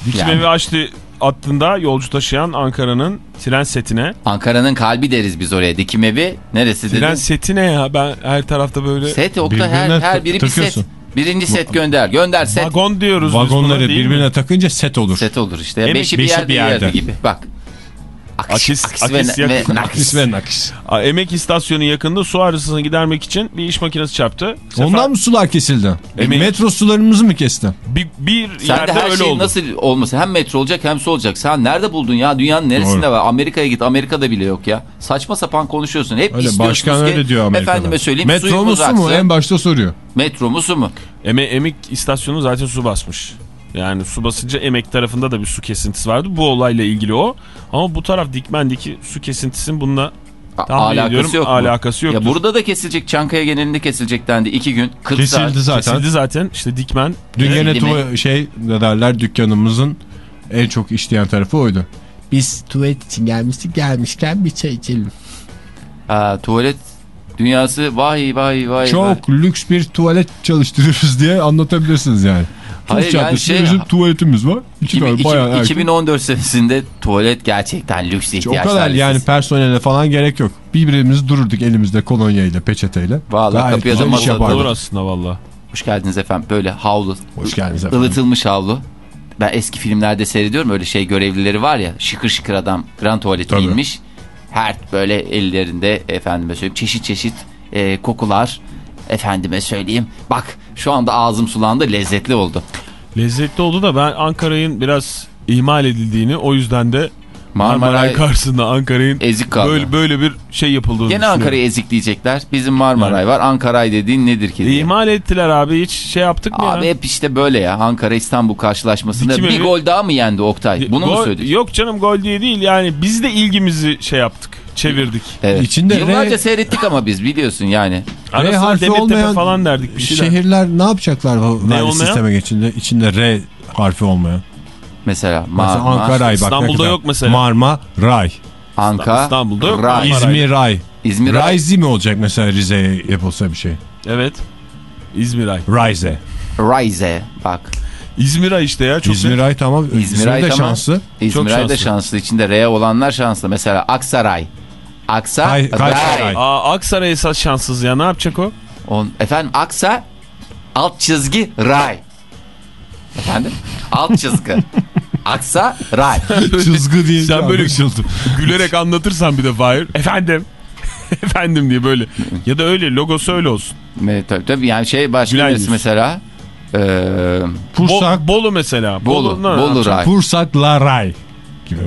Dikim Yani. evi açtı hattında yolcu taşıyan Ankara'nın tren setine. Ankara'nın kalbi deriz biz oraya. Dikim evi neresi Tren dedin? seti ne ya ben her tarafta böyle Set Oktay her, her biri bir set. Birinci set gönder. Gönder set. vagon diyoruz Vagonları değil mi? birbirine takınca set olur. Set olur işte. Emek- beşi bir beşi yerde, bir yerde. yerde. gibi. Bak. Akis- ve, akis ve nakis. Ve nakis. A, Emek istasyonu yakında su arızasını gidermek için bir iş makinesi çarptı. Sefer- Ondan mı sular kesildi? Emeği- Metro sularımızı mı kesti? bir, bir Sen yerde de her öyle şeyin oldu. nasıl olması hem metro olacak hem su olacak. Sen nerede buldun ya? Dünyanın neresinde Doğru. var? Amerika'ya git. Amerika'da bile yok ya. Saçma sapan konuşuyorsun. Hep Öyle başkan ki, öyle diyor Amerika'da. Efendime söyleyeyim Metro mu su mu? En başta soruyor. Metro mu su mu? Eme, emek istasyonu zaten su basmış. Yani su basınca emek tarafında da bir su kesintisi vardı. Bu olayla ilgili o. Ama bu taraf Dikmen'deki su kesintisinin bununla tahmin ediyorum alakası yok alakası yoktur. Ya burada da kesilecek. Çankaya genelinde kesilecek dendi. iki gün. 40 Kesildi saat. zaten. Kesildi zaten. İşte Dikmen Dün tuva- şey ne derler dükkanımızın en çok işleyen tarafı oydu. Biz tuvalet için gelmiştik gelmişken bir çay içelim. Ha, tuvalet Dünyası vay vay vay. vay. Çok lüks bir tuvalet çalıştırıyoruz diye anlatabilirsiniz yani. Hayır, Tuz yani şey- bizim tuvaletimiz var. İki İki- tane iki- bayağı erkek. 2014 senesinde tuvalet gerçekten lüks O ihtiyaçlar kadar yani personele falan gerek yok. Birbirimiz dururduk elimizde kolonyayla, peçeteyle. Vallahi Gayet kapıya da masa. Olur aslında valla. Hoş geldiniz efendim. Böyle havlu, Hoş geldiniz efendim. ılıtılmış havlu. Ben eski filmlerde seyrediyorum öyle şey görevlileri var ya şıkır şıkır adam grand tuvalete Tabii. inmiş. Her böyle ellerinde efendime söyleyeyim çeşit çeşit e, kokular efendime söyleyeyim. Bak şu anda ağzım sulandı lezzetli oldu. Lezzetli oldu da ben Ankara'nın biraz ihmal edildiğini o yüzden de Marmaray Marmaray karşısında Ankara'nın ezik kaldı. böyle, böyle bir şey yapıldığını Gene. Ankara'yı ezikleyecekler. Bizim Marmaray var. Ankaray dediğin nedir ki? diye. İhmal ettiler abi hiç şey yaptık mı Abi ya? hep işte böyle ya. Ankara İstanbul karşılaşmasında Dikime bir bir- gol daha mı yendi Oktay? Bunu mu Gol- söyledin? Yok canım gol diye değil yani biz de ilgimizi şey yaptık çevirdik. Evet. İçinde Yıllarca R- seyrettik ama biz biliyorsun yani. Ara R harfi olmayan falan derdik bir şeyler. Şehirler ne yapacaklar bu Ne vergi olmayan? sisteme geçince? İçinde R harfi olmayan. Mesela Mesela Marmara, Ankaray bak. İstanbul'da yok mesela. Marma, Ray. Anka, İstanbul'da yok. Ray. İzmir, Ray. İzmir, Ray. Rayzi mi olacak mesela Rize'ye yapılsa bir şey? Evet. İzmiray. Rayze. Rayze. Bak. İzmiray işte ya. Çok İzmir Ay tamam. İzmir İzmir Ay de tamam. şanslı. İzmir Ay da şanslı. şanslı. İçinde R olanlar şanslı. Mesela Aksaray. Aksa Kaysaray. Ray. Aa, Aksaray esas şanssız ya ne yapacak o? On, efendim Aksa alt çizgi Ray. Efendim? Alt çizgi. Aksa Ray. [LAUGHS] Çizgi değil. Sen böyle gülerek anlatırsan bir de Fahir. Efendim. [LAUGHS] Efendim diye böyle. Ya da öyle logosu öyle olsun. Evet, tabii, tabii yani şey başka Gülen birisi yüz. mesela. Ee, Pursak, Bo- Bolu mesela. Bolu. Bolu yapacak? Ray. Pursak La Ray gibi mi?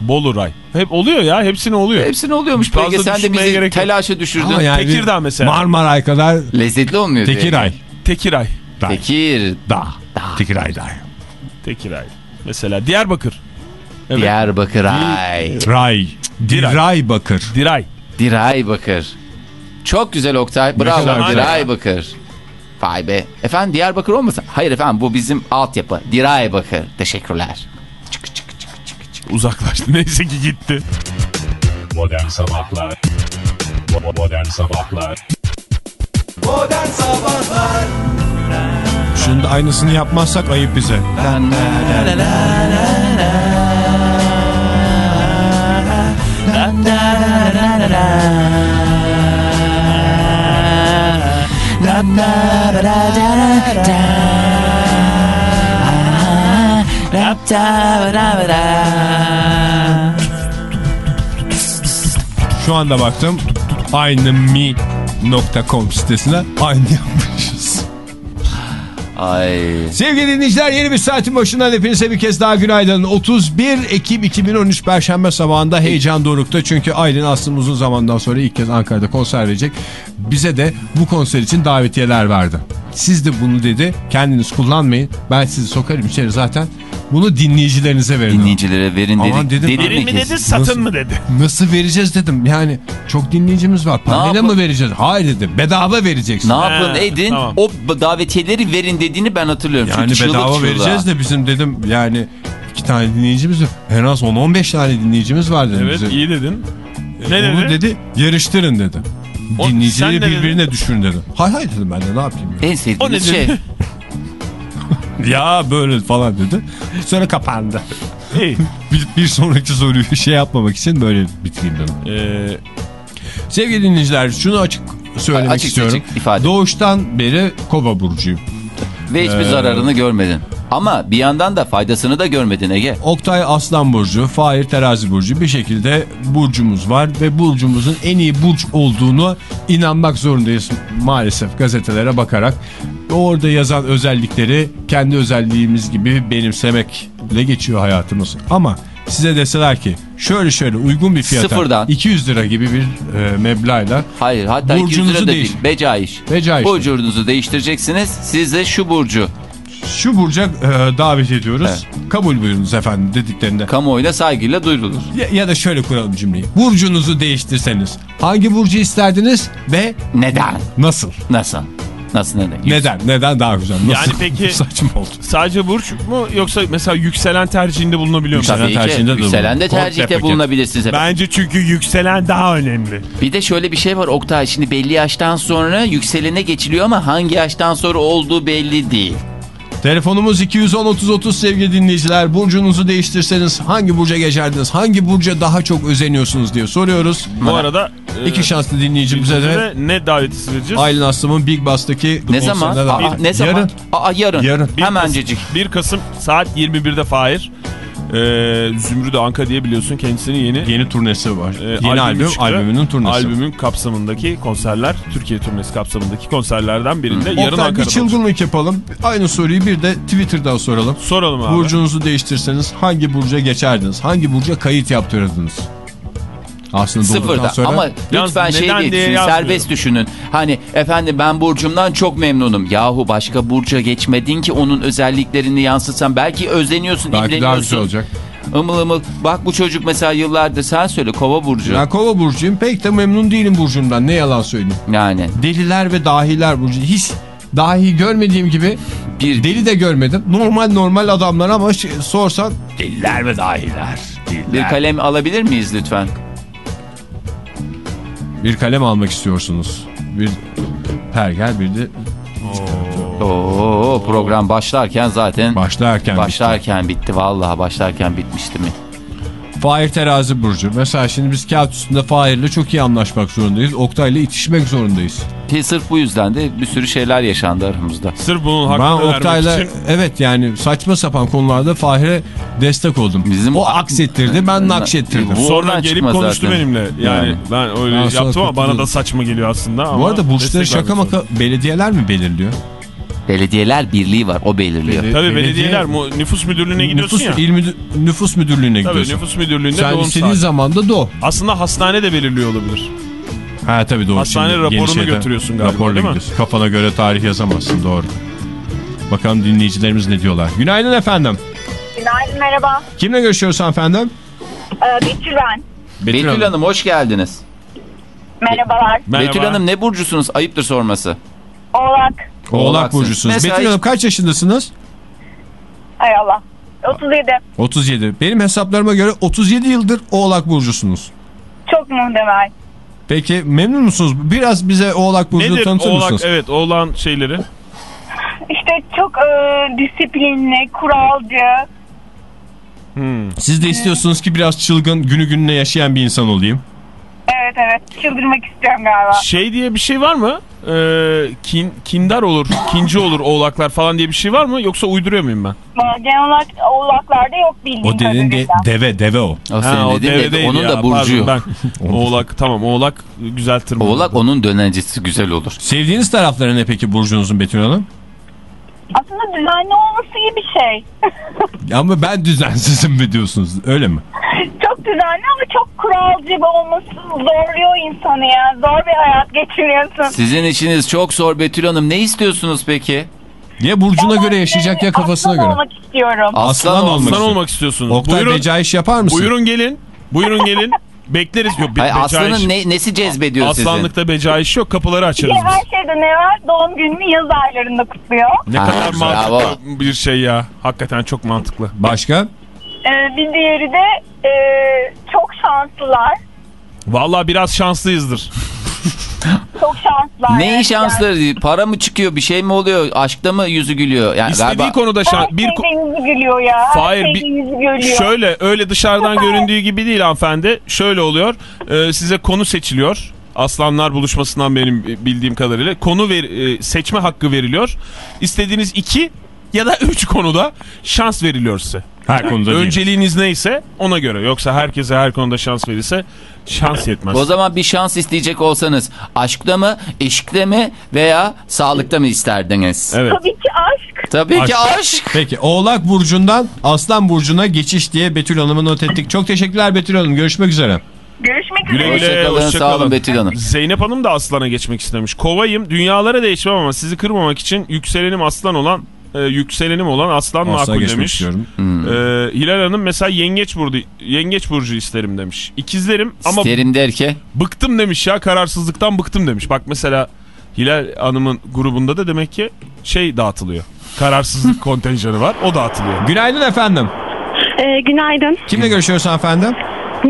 Bolu Ray. Hep oluyor ya. Hepsine oluyor. Hepsine oluyormuş. Fazla Peki sen de bizi gerek yok. telaşa düşürdün. Ama yani Tekirdağ mesela. Marmaray kadar Lezzetli olmuyor diye. Tekiray. Tekiray. Day. Tekir. Da. Tekiray Day. Tekiray. Mesela Diyarbakır. Evet. Diyarbakır Ay. Ray. Diray Bakır. Diray. Diraybakır. Çok güzel Oktay. Bravo kadar Diraybakır. Vay be. Efendim Diyarbakır olmasın? Hayır efendim bu bizim altyapı. Diraybakır. Teşekkürler. Uzaklaştı. [LAUGHS] Neyse ki gitti. Modern Sabahlar Bo- Modern Sabahlar Şunun da aynısını yapmazsak ayıp bize. Şu anda baktım aynı mi.com sitesine aynı yapmışız. Ay. Sevgili dinleyiciler yeni bir saatin başından hepinize bir kez daha günaydın. 31 Ekim 2013 Perşembe sabahında heyecan dorukta. Çünkü Aylin aslında uzun zamandan sonra ilk kez Ankara'da konser verecek. Bize de bu konser için davetiyeler verdi. Siz de bunu dedi kendiniz kullanmayın. Ben sizi sokarım içeri zaten. Bunu dinleyicilerinize verin. Dinleyicilere verin Aman dedik. dedim, Dedin Verin mi dedi satın mı dedi. Nasıl vereceğiz dedim. Yani çok dinleyicimiz var. Yapın- mı vereceğiz? Hayır dedi. Bedava vereceksin. Ne yapın He, edin tamam. o davetiyeleri verin dediğini ben hatırlıyorum. Yani Çünkü çığlık bedava çığlığa. vereceğiz de bizim dedim yani iki tane dinleyicimiz var. En az 10-15 tane dinleyicimiz var dedim Evet bize. iyi dedin. Ne Onu dedi? dedi yarıştırın dedi. Dinleyicileri birbirine düşürün dedi. Hay hay dedim ben de ne yapayım ya. En sevdiğiniz dedi? şey. [LAUGHS] ya böyle falan dedi. Sonra kapandı. İyi. Bir, bir sonraki soruyu şey yapmamak için böyle bitireyim dedim. Ee, Sevgili dinleyiciler şunu açık söylemek Açık istiyorum. seçik ifade. Doğuştan beri kova burcuyum. Ve hiçbir zararını görmedin. Ama bir yandan da faydasını da görmedin Ege. Oktay Aslan Burcu, Fahir Terazi Burcu bir şekilde burcumuz var ve burcumuzun en iyi burç olduğunu inanmak zorundayız maalesef gazetelere bakarak. Orada yazan özellikleri kendi özelliğimiz gibi benimsemekle geçiyor hayatımız. Ama size deseler ki şöyle şöyle uygun bir fiyata Sıfırdan. 200 lira gibi bir e, meblağla Hayır hatta 200 Burcunuzu lira da değiş- değil. Becaiş. Becaiş. Burcunuzu değiştireceksiniz. Siz de şu burcu. Şu burca e, davet ediyoruz. Kabul buyurunuz efendim dediklerinde. Kamuoyuna saygıyla duyurulur. Ya, ya da şöyle kuralım cümleyi. Burcunuzu değiştirseniz hangi burcu isterdiniz ve Neden? nasıl? Nasıl? Nasıl neden? Neden? Neden daha güzel? Nasıl? Yani peki- [LAUGHS] Saçma oldu. Sadece burç mu yoksa mesela yükselen tercihinde bulunabiliyor musun? Yükselen tercihinde de yükselen de tercihte bulunabilirsiniz. efendim. Bence çünkü yükselen daha önemli. Bir de şöyle bir şey var Oktay. Şimdi belli yaştan sonra yükselene geçiliyor ama hangi yaştan sonra olduğu belli değil. Telefonumuz 210-30-30 sevgili dinleyiciler. Burcunuzu değiştirseniz hangi burca geçerdiniz? Hangi burca daha çok özeniyorsunuz diye soruyoruz. Bu arada e, İki şanslı dinleyicimize de ne davetisi vereceğiz? Aylin Aslım'ın Big Boss'taki Ne zaman? Aa, ne zaman? Yarın. Aa, yarın. Yarın. Bir Hemencecik. Kasım, 1 Kasım saat 21'de Fahir. Ee, Zümrüdü Anka diye biliyorsun kendisinin yeni Yeni turnesi var. e, Yeni albüm, çıktı. albümünün turnesi. Albümün kapsamındaki konserler, Türkiye turnesi kapsamındaki konserlerden birinde yarın Oktay bir Ankara'da olacak. çılgınlık yapalım. Aynı soruyu bir de Twitter'dan soralım. Soralım abi. Burcunuzu değiştirseniz hangi burca geçerdiniz? Hangi burca kayıt yaptırırdınız? Aslında Sıfırda sonra ama Yalnız lütfen şey neden diye serbest düşünün. Hani efendim ben burcumdan çok memnunum. Yahu başka burca geçmedin ki onun özelliklerini yansıtsan belki özeniyorsun, belki daha imreniyorsun. güzel olacak. Imıl ımıl. Bak bu çocuk mesela yıllardır sen söyle kova burcu. Ben kova burcuyum. Pek de memnun değilim burcumdan. Ne yalan söyleyeyim. Yani Deliler ve dahiler burcu. Hiç dahi görmediğim gibi bir deli de görmedim. Normal normal adamlar ama şey- sorsan deliler ve dahiler. bir kalem alabilir miyiz lütfen? Bir kalem almak istiyorsunuz. Bir pergel bir de Oo program başlarken zaten başlarken başlarken bitti. Vallahi başlarken bitmişti mi? Fahir terazi burcu. Mesela şimdi biz kağıt üstünde Fahir'le çok iyi anlaşmak zorundayız. Oktay'la itişmek zorundayız. Ki Sırf bu yüzden de bir sürü şeyler yaşandı aramızda. Sırf bunun Ben hakkını Oktay'la vermek için evet yani saçma sapan konularda Fahir'e destek oldum. Bizim- o aksettirdi ben nakşettirdim. Bu- sonra gelip konuştu zaten. benimle. Yani, Yani. ben öyle Ben yaptım ama bana da saçma geliyor aslında. Bu ama arada burçları şaka maka belediyeler mi belirliyor? Belediyeler Birliği var o belirliyor. Beli- Tabii Belediye- belediyeler nüfus müdürlüğüne gidiyorsun nüfus, ya. il müdür- nüfus müdürlüğüne Tabii gidiyorsun. nüfus müdürlüğünde Sen doğum istediğin saati. zaman da doğ. Aslında hastane de belirliyor olabilir. Ha tabii doğru. Hastane Şimdi raporunu şeyden götürüyorsun galiba, raporla değil mi? gidiyorsun. Kafana göre tarih yazamazsın doğru. Bakalım dinleyicilerimiz ne diyorlar. Günaydın efendim. Günaydın merhaba. Kimle görüşüyoruz efendim? Ee, Betül ben. Betül Hanım hoş geldiniz. Merhabalar. Merhaba. Betül Hanım ne burcusunuz? Ayıptır sorması. Oğlak. Oğlak burcusunuz. Mesela Betül Hanım kaç yaşındasınız? Hay Allah. 37. 37. Benim hesaplarıma göre 37 yıldır Oğlak burcusunuz. Çok muhtemel. Peki memnun musunuz? Biraz bize Oğlak burcunu Nedir tanıtır oğlak? mısınız? Evet oğlan şeyleri. İşte çok e, disiplinli, kuralcı. Hmm. Siz de istiyorsunuz ki biraz çılgın, günü gününe yaşayan bir insan olayım. Evet evet. Çıldırmak istiyorum galiba. Şey diye bir şey var mı? Ee, kin, kindar olur, kinci olur oğlaklar falan diye bir şey var mı? Yoksa uyduruyor muyum ben? Ama Genel olarak oğlaklarda yok bildiğim O dediğin de, deve, deve o. O senin o dediğin de- devredeydi onun ya, da burcu yok. pardon, Ben, [LAUGHS] [LAUGHS] oğlak tamam oğlak güzel tırmanır. Oğlak onun dönencesi güzel olur. Sevdiğiniz tarafları ne peki burcunuzun Betül Hanım? Aslında düzenli olması iyi bir şey. [LAUGHS] Ama ben düzensizim mi diyorsunuz öyle mi? çok düzenli ama çok kuralcı bir olması zorluyor insanı ya. Zor bir hayat geçiriyorsun. Sizin işiniz çok zor Betül Hanım. Ne istiyorsunuz peki? Ya burcuna göre yaşayacak ya kafasına Aslan göre. olmak istiyorum. Aslan Aslan olmak Aslan olmak istiyorsunuz. Oktay buyurun, Becaiş yapar mısın? buyurun gelin. Buyurun gelin. [LAUGHS] Bekleriz. Yok, Hayır, aslanın ne, nesi cezbediyor sizi? Aslanlıkta becaiş yok. Kapıları açarız de her şeyde ne var? Doğum gününü yaz aylarında kutluyor. Ne Ha, kadar bravo. mantıklı bir şey ya. Hakikaten çok mantıklı. Başka? Ee, bir diğeri de e, çok şanslılar. Vallahi biraz şanslıyızdır. Çok şanslılar. Ne Evet, şansları? Para mı çıkıyor? Bir şey mi oluyor? Aşkta mı yüzü gülüyor? Yani İstediği galiba konuda Yani. şans... Her Bir yüzü gülüyor ya. Hayır, Her bir- yüzü gülüyor. Şöyle öyle dışarıdan göründüğü gibi değil hanımefendi. Şöyle oluyor. Ee, size konu seçiliyor. Aslanlar buluşmasından benim bildiğim kadarıyla. Konu ver, e, seçme hakkı veriliyor. İstediğiniz iki ya da üç konuda şans veriliyor size. Her konuda değil. Önceliğiniz neyse ona göre. Yoksa herkese her konuda şans verirse şans yetmez. o zaman bir şans isteyecek olsanız aşkta mı, eşkte mi veya sağlıkta mı isterdiniz? Evet. Tabii ki aşk. Tabii ki Aşk. aşk. Peki Oğlak Burcu'ndan Aslan Burcu'na geçiş diye Betül Hanım'ı not ettik. Çok teşekkürler Betül Hanım. Görüşmek üzere. Görüşmek Güle üzere. güle. Hoşçakalın, hoşça sağ olun kalın. Betül Hanım. Zeynep Hanım da aslana geçmek istemiş. Kovayım. Dünyalara değişmem ama sizi kırmamak için yükselenim aslan olan e, yükselenim olan aslan makul demiş. istiyorum. Ee, Hilal Hanım mesela yengeç burcu yengeç burcu isterim demiş. İkizlerim ama İsterim der ki bıktım demiş ya kararsızlıktan bıktım demiş. Bak mesela Hilal Hanım'ın grubunda da demek ki şey dağıtılıyor. Kararsızlık [LAUGHS] kontenjanı var. O dağıtılıyor. Günaydın efendim. Ee, günaydın. Kimle görüşüyoruz efendim?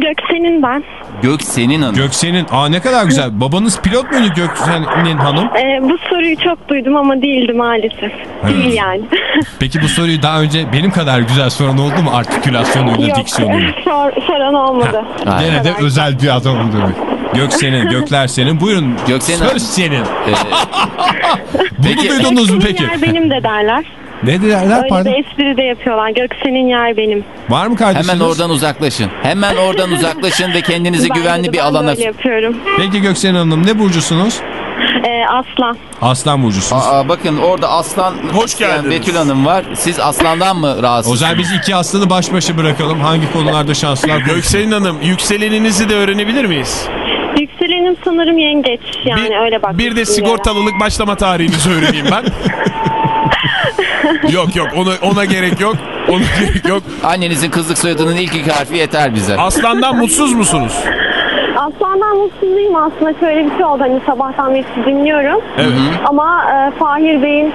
Göksen'in ben. Gök senin hanım. Göksen'in. Aa ne kadar güzel. Babanız pilot muydu Göksen'in hanım? Ee, bu soruyu çok duydum ama değildi maalesef. Değil yani. [LAUGHS] Peki bu soruyu daha önce benim kadar güzel soran oldu mu artikülasyonuyla, Yok diksiyonuyla? [LAUGHS] sor, soran olmadı. Ha. Gene de özel bir adam demek. Gök senin, [LAUGHS] gökler senin. Buyurun. Göksel'in Söz hanım. senin. Ee, Bunu Peki- duydunuz mu Göksen'in peki? benim de derler. Ne derler Öyle pardon? bir espri de yapıyorlar. Göksen'in yer benim. Var mı kardeşiniz? hemen oradan uzaklaşın. Hemen oradan uzaklaşın ve kendinizi [LAUGHS] Bence de güvenli bir ben alana... böyle yapıyorum. Peki Göksen Hanım ne burcusunuz? Ee, aslan. Aslan burcusunuz. Aa, bakın orada aslan Hoş geldiniz. Betül Hanım var. Siz aslandan mı O rahatsınız? zaman biz iki aslanı baş başa bırakalım. Hangi konularda şanslılar? Gökselin Hanım yükseleninizi de öğrenebilir miyiz? Yükselenim sanırım yengeç. Yani bir, öyle bak. bir de sigortalılık başlama tarihinizi öğreneyim ben. [LAUGHS] [LAUGHS] yok yok ona, ona gerek yok. Ona [LAUGHS] gerek yok. Annenizin kızlık soyadının ilk iki harfi yeter bize. Aslandan mutsuz musunuz? Aslandan mutsuzuyum aslında. Şöyle bir şey oldu. Hani sabahtan beri sizi dinliyorum. Evet. Ama e, Fahir Bey'in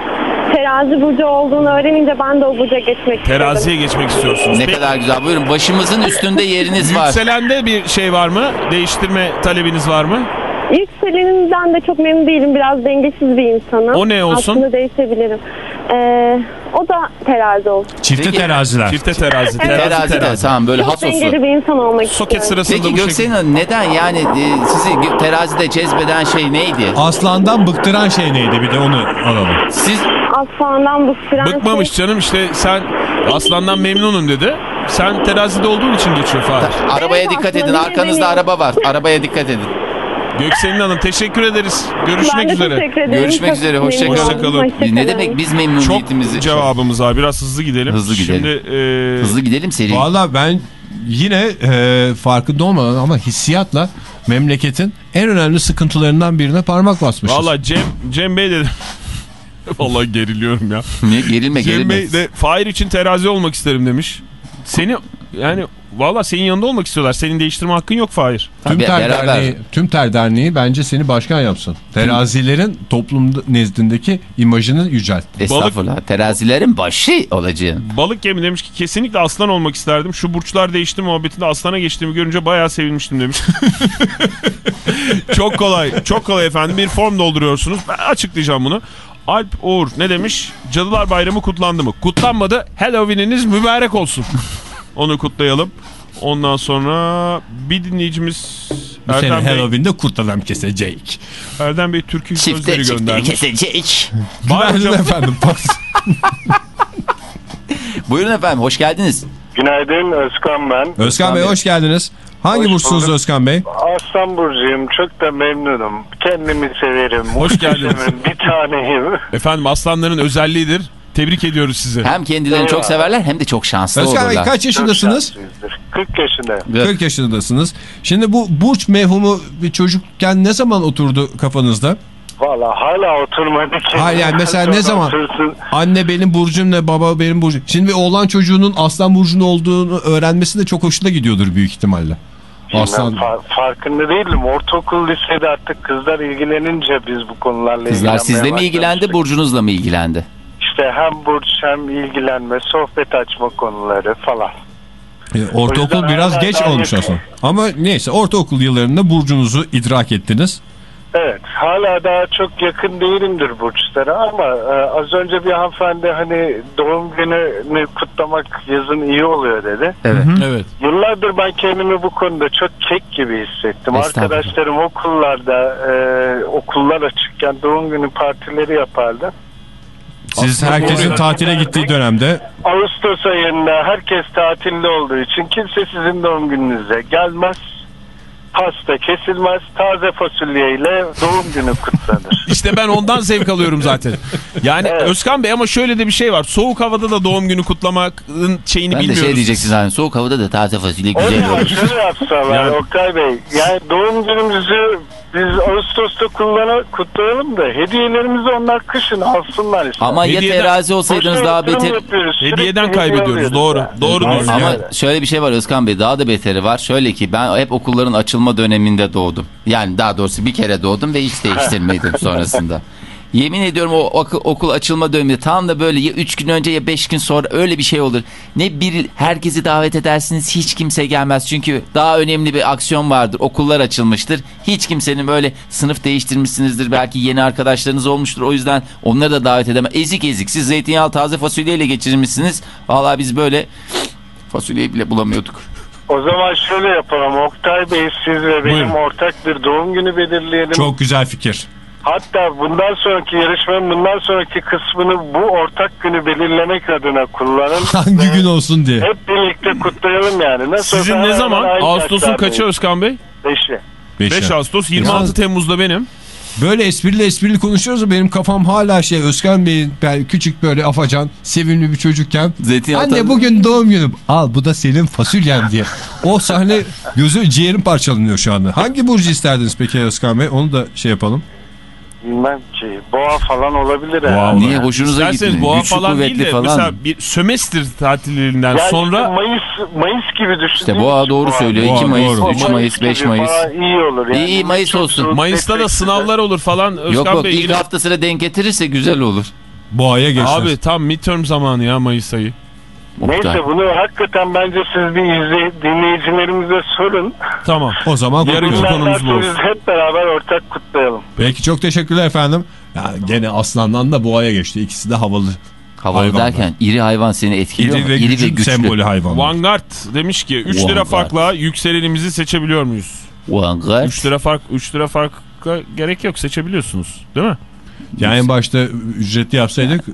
terazi burcu olduğunu öğrenince ben de o burca geçmek istedim. Teraziye geçmek istiyorsunuz. Ne Peki, kadar güzel. Buyurun başımızın üstünde yeriniz var. Yükselende bir şey var mı? Değiştirme talebiniz var mı? Yükselenimden de çok memnun değilim. Biraz dengesiz bir insanım. O ne olsun? Aslında değişebilirim. Ee, o da terazi olsun. Çifte Peki. teraziler. Çifte terazi. Terazi Terazi de terazi. tamam böyle Çok has olsun. dengeli bir insan olmak Soket istiyorum. sırasında Peki bu Gökselin şekilde. Hanım neden yani e, sizi terazide cezbeden şey neydi? Aslandan bıktıran şey neydi bir de onu alalım. Siz Aslandan bıktıran Bıkmamış şey- canım işte sen aslandan memnunum dedi. Sen terazide olduğun için geçiyor Fahir. arabaya Evet, dikkat edin. Arkanızda araba var. Arabaya dikkat edin. Gökselin Hanım teşekkür ederiz. Ben Görüşmek de üzere. teşekkür ederim. Görüşmek Çok üzere, hoşça memnun kalın. oldum. Hoşça kalın. Hoşça Ne demek biz Çok memnuniyetimizi... cevabımız var. Biraz hızlı gidelim. Hızlı gidelim. Şimdi e, Hızlı gidelim seri. Valla ben yine e, farkında olmadan ama hissiyatla memleketin en önemli sıkıntılarından birine parmak basmışız. Valla Cem, Cem Bey dedi. [LAUGHS] Vallahi geriliyorum ya. Ne, gerilme Cem gerilme. Bey de Fahir için terazi olmak isterim demiş. Seni yani valla senin yanında olmak istiyorlar. Senin değiştirme hakkın yok Fahir. Tüm Ter, beraber. Derneği, Tüm Ter Derneği bence seni başkan yapsın. Terazilerin toplum nezdindeki imajını yücelt. Estağfurullah. Terazilerin başı olacağım. Balık gemi demiş ki kesinlikle aslan olmak isterdim. Şu burçlar değişti muhabbetinde aslana geçtiğimi görünce bayağı sevinmiştim demiş. [LAUGHS] çok kolay. Çok kolay efendim. Bir form dolduruyorsunuz. Ben açıklayacağım bunu. Alp Uğur ne demiş? Cadılar Bayramı kutlandı mı? Kutlanmadı. Halloween'iniz mübarek olsun. Onu kutlayalım. Ondan sonra bir dinleyicimiz Bu sene Erdem Bey, Halloween'de kurt adam kesecek. Erdem Bey türkü Çifte sözleri çifte göndermiş. kesecek. Var Günaydın efendim. [LAUGHS] Buyurun efendim hoş geldiniz. Günaydın Özkan ben. Özkan Bey hoş geldiniz. Hangi Hoş bulduk. Özkan Bey? Aslan Burcu'yum. Çok da memnunum. Kendimi severim. Hoş geldiniz. Bir taneyim. Efendim aslanların özelliğidir. Tebrik ediyoruz sizi. Hem kendilerini çok severler hem de çok şanslı Özkan olurlar. kaç Çok yaşındasınız? şanslıyızdır. 40 yaşındayım. 40 yaşındasınız. Şimdi bu burç mevhumu bir çocukken ne zaman oturdu kafanızda? Valla hala oturmadı ki. Hayır yani mesela ne zaman? Otursun. Anne benim burcum ne, baba benim burcum. Şimdi oğlan çocuğunun aslan burcunun olduğunu öğrenmesi de çok hoşuna gidiyordur büyük ihtimalle. Aslan. Farkında değilim. Ortaokul lisede artık kızlar ilgilenince biz bu konularla Kızlar sizle mi ilgilendi burcunuzla mı ilgilendi? İşte hem burç hem ilgilenme, sohbet açma konuları falan. E, Ortaokul biraz geç olmuş aslında. Ama neyse ortaokul yıllarında burcunuzu idrak ettiniz. Evet hala daha çok yakın değilimdir burçlara ama e, az önce bir hanımefendi hani doğum gününü kutlamak yazın iyi oluyor dedi. Evet. Evet. Yıllardır ben kendimi bu konuda çok kek gibi hissettim. Arkadaşlarım okullarda e, okullar açıkken doğum günü partileri yapardı. Siz Aslında herkesin doğru. tatile gittiği dönemde Ağustos ayında herkes tatilde olduğu için kimse sizin doğum gününüze gelmez. Pasta kesilmez. Taze fasulyeyle doğum günü kutlanır. [LAUGHS] İşte ben ondan zevk alıyorum zaten. Yani Evet. Özkan Bey ama şöyle de bir şey var. Soğuk havada da doğum günü kutlamanın şeyini Ben de bilmiyoruz. şey diyeceksin zaten soğuk havada da taze fasulye güzel olur. şöyle yapsalar Yani- Oktay Bey. Yani doğum günümüzü Biz Ağustos'ta kullana, kutlayalım da hediyelerimizi onlar kışın alsınlar işte. Ama ya Hediyeden- terazi olsaydınız Boşuna daha yatırım beter... yapıyoruz, sürekli Hediyeden hediye kaybediyoruz. alıyoruz Doğru. Doğru diyorsun. Ama yani. şöyle bir şey var Özkan Bey daha da beteri var. Şöyle ki ben hep okulların açılma döneminde doğdum. Yani daha doğrusu bir kere doğdum ve hiç değiştirmedim sonrasında. [LAUGHS] Yemin ediyorum o ok- okul açılma döneminde tam da böyle ya 3 gün önce ya 5 gün sonra öyle bir şey olur. Ne bir herkesi davet edersiniz hiç kimse gelmez. Çünkü daha önemli bir aksiyon vardır. Okullar açılmıştır. Hiç kimsenin böyle sınıf değiştirmişsinizdir. Belki yeni arkadaşlarınız olmuştur. O yüzden onları da davet edemem. Ezik ezik siz zeytinyağlı taze fasulyeyle geçirmişsiniz. Vallahi biz böyle fasulyeyi bile bulamıyorduk. O zaman şöyle yapalım. Oktay Bey siz ve benim Buyurun. ortak bir doğum günü belirleyelim. Çok güzel fikir. Hatta bundan sonraki yarışmanın bundan sonraki kısmını bu ortak günü belirlemek adına kullanın. [LAUGHS] Hangi gün olsun diye. Hep birlikte kutlayalım yani. Nasıl Sizin ne zaman? Ağustos'un kaçı. Özkan Bey? Beşi. 5 Beşi. Ağustos. 26 Ya- Temmuz'da benim. Böyle esprili esprili konuşuyoruz benim kafam hala şey Özkan Bey'in ben küçük böyle afacan sevimli bir çocukken. Zeytinyağı Anne tadı- bugün doğum günüm. Al bu da senin fasulyen diye. O sahne gözü ciğerim parçalanıyor şu anda. Hangi burcu isterdiniz peki Özkan Bey? Onu da şey yapalım. Bilmem ki. Boğa falan olabilir Boğa herhalde. Niye hoşunuza gitti? boğa Güçlü falan değil de falan. mesela bir sömestr tatillerinden Ya sonra işte Mayıs, Mayıs gibi düşün. İşte boğa doğru söylüyor. Boğa 2 Mayıs, doğru. 3 Mayıs, 5 gibi Mayıs. falan iyi olur. Yani. İyi, iyi, Mayıs olsun. Mayıs'ta da sınavlar olur falan. Özkan Yok yok Bey ilk yine- haftasına denk getirirse güzel olur. Boğa'ya geçeceğiz. Abi tam midterm zamanı ya Mayıs ayı. Oktay. Neyse bunu hakikaten bence siz bir izley- dinleyicilerimize sorun. Tamam. O zaman Yarın kutluyoruz. konumuz bu olsun. Hep beraber ortak kutlayalım. Peki çok teşekkürler efendim. Ya gene aslandan da boğaya geçti. İkisi de havalı. Havalı Hayvanlar. derken iri hayvan seni etkiliyor İri mu? ve İri ve güçlü. sembolü hayvanlar. Vanguard demiş ki 3 lira Vanguard. farkla yükselenimizi seçebiliyor muyuz? Vanguard. 3 lira fark 3 lira farka gerek yok seçebiliyorsunuz değil mi? Yani en başta ücretli yapsaydık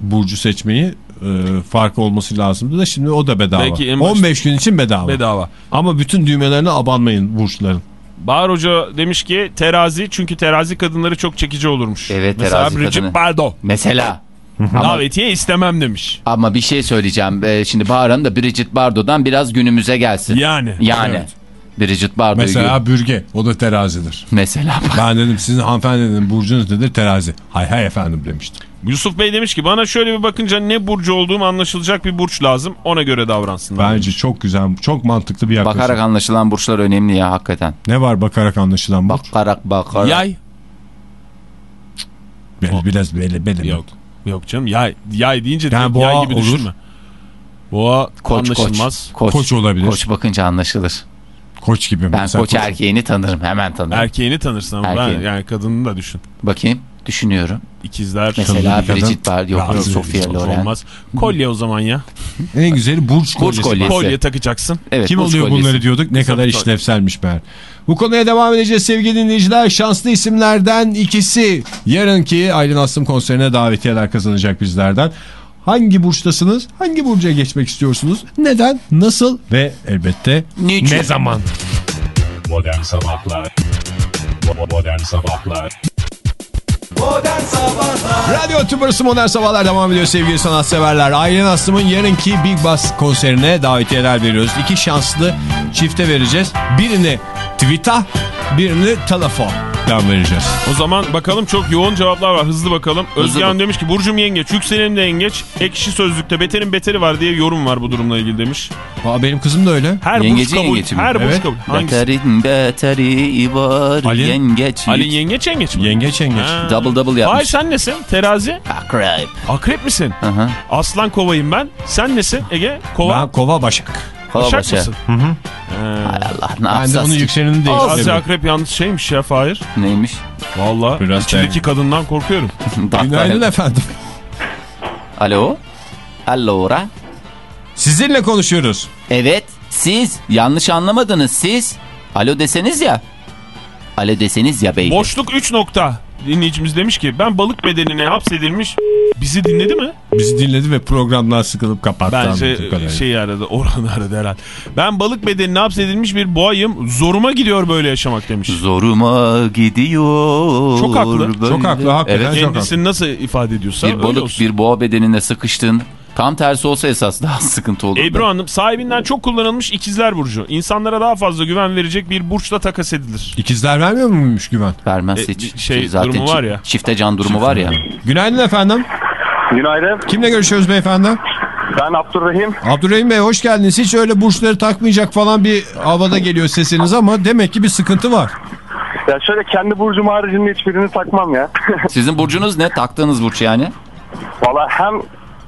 burcu seçmeyi e, fark olması lazımdı da şimdi o da bedava. Belki en başta- 15 gün için bedava. Bedava. Ama bütün düğmelerine abanmayın burçların. Bahar Hoca demiş ki terazi çünkü terazi kadınları çok çekici olurmuş. Evet, Mesela terazi Bridget kadını. Bardot. Mesela. Ama, [LAUGHS] Davetiye istemem demiş. ama bir şey söyleyeceğim. Ee, şimdi Bahar Hanım da Bridget Bardot'dan biraz günümüze gelsin. Yani. Yani. Evet. Bridget Bardot'u Mesela bürge o da terazidir. Mesela bak. Ben dedim sizin hanımefendi dedim burcunuz nedir terazi. Hay hay efendim demiştim. Yusuf Bey demiş ki bana şöyle bir bakınca ne burcu olduğum anlaşılacak bir burç lazım. Ona göre davransınlar. Bence çok güzel çok mantıklı bir yaklaşım. Bakarak anlaşılan burçlar önemli ya hakikaten. Ne var bakarak anlaşılan burç? Bakarak bakarak. Yay. Biraz, biraz böyle böyle. Yok. Yok canım yay. Yay deyince Yani boğa yay gibi olur. düşünme. Boğa Koç anlaşılmaz. koç. Koç. Koç olabilir. Koç bakınca anlaşılır. Gibi. Ben Mesela koç erkeğini tanırım. Hemen tanırım. Erkeğini tanırsın ama ben yani kadını da düşün. Bakayım. Düşünüyorum. İkizler. Mesela. Bridget Bardot. Yok yok Sofia Loren. Olmaz. Kolye o zaman ya. [LAUGHS] En güzeli burç kolyesi. kolyesi. Kolye takacaksın. Evet, Kim burç oluyor kolyesi. bunları diyorduk. Ne kadar işlevselmiş meğer. Bu konuya devam edeceğiz sevgili dinleyiciler. Şanslı isimlerden ikisi yarınki Aylin Aslım konserine davetiyeler kazanacak bizlerden. Hangi burçtasınız? Hangi burca geçmek istiyorsunuz? Neden? Nasıl? Ve elbette Niçin? ne zaman? Modern Sabahlar Bo- Modern Sabahlar Radyo Tümrüsü Modern Sabahlar devam ediyor sevgili sanatseverler. Aylin Aslım'ın yarınki Big Bass konserine davetiyeler veriyoruz. İki şanslı çifte vereceğiz. Birini tweet'a, birini telefondan vereceğiz. O zaman bakalım çok yoğun cevaplar var. Hızlı bakalım. Özgen bak. demiş ki Burcum yengeç, yükselenim de yengeç. Ekşi sözlükte beterin beteri var diye yorum var bu durumla ilgili demiş. Aa, benim kızım da öyle. Her Yengeci burç kabul. yengeci? Her burç Evet. kabul. Hangisi? Beterin beteri var. Ali- Yengeç. Ali yengeç yengeç mi? Yengeç yengeç. Ha. Double double Ay yapmış. sen nesin? Terazi? Akrep. Akrep misin? Hı hı. Aslan kovayım ben. Sen nesin Ege? Kova. Ben kova başak. Kova Başak başa. mısın? Hay Allah ne Ben de yapsas onun ki? yükselenini değil. Asya akrep yalnız şeymiş ya Fahir. Neymiş? Valla Biraz içindeki şey. kadından korkuyorum. [LAUGHS] Günaydın efendim. Alo. Allora. Sizinle konuşuyoruz. Evet siz yanlış anlamadınız siz. Alo deseniz ya. Alo deseniz ya bey. Boşluk 3 nokta. Dinleyicimiz demiş ki ben balık bedenine hapsedilmiş. Bizi dinledi mi? Bizi dinledi ve programdan sıkılıp kapattı. Bence şey aradı, Orhan aradı herhalde. Ben balık bedenine hapsedilmiş bir boğayım. Zoruma gidiyor böyle yaşamak demiş. Zoruma gidiyor. Çok haklı, çok haklı, hakikaten Evet. çok Kendisini nasıl ifade ediyorsa Bir balık bir boğa bedenine sıkıştın. Tam tersi olsa esas daha [LAUGHS] sıkıntı olur. Ebru Hanım sahibinden çok kullanılmış ikizler burcu. İnsanlara daha fazla güven verecek bir burçla takas edilir. İkizler vermiyor muymuş güven? Vermez E, hiç. şey, durumu var ya. Çifte can durumu var ya. Günaydın efendim. Günaydın. Kimle görüşüyoruz beyefendi? Ben Abdurrahim. Abdurrahim Bey hoş geldiniz. Hiç öyle burçları takmayacak falan bir havada geliyor sesiniz ama demek ki bir sıkıntı var. Ya şöyle kendi burcum haricinde hiçbirini takmam ya. [LAUGHS] Sizin burcunuz ne? Taktığınız burç yani? Valla hem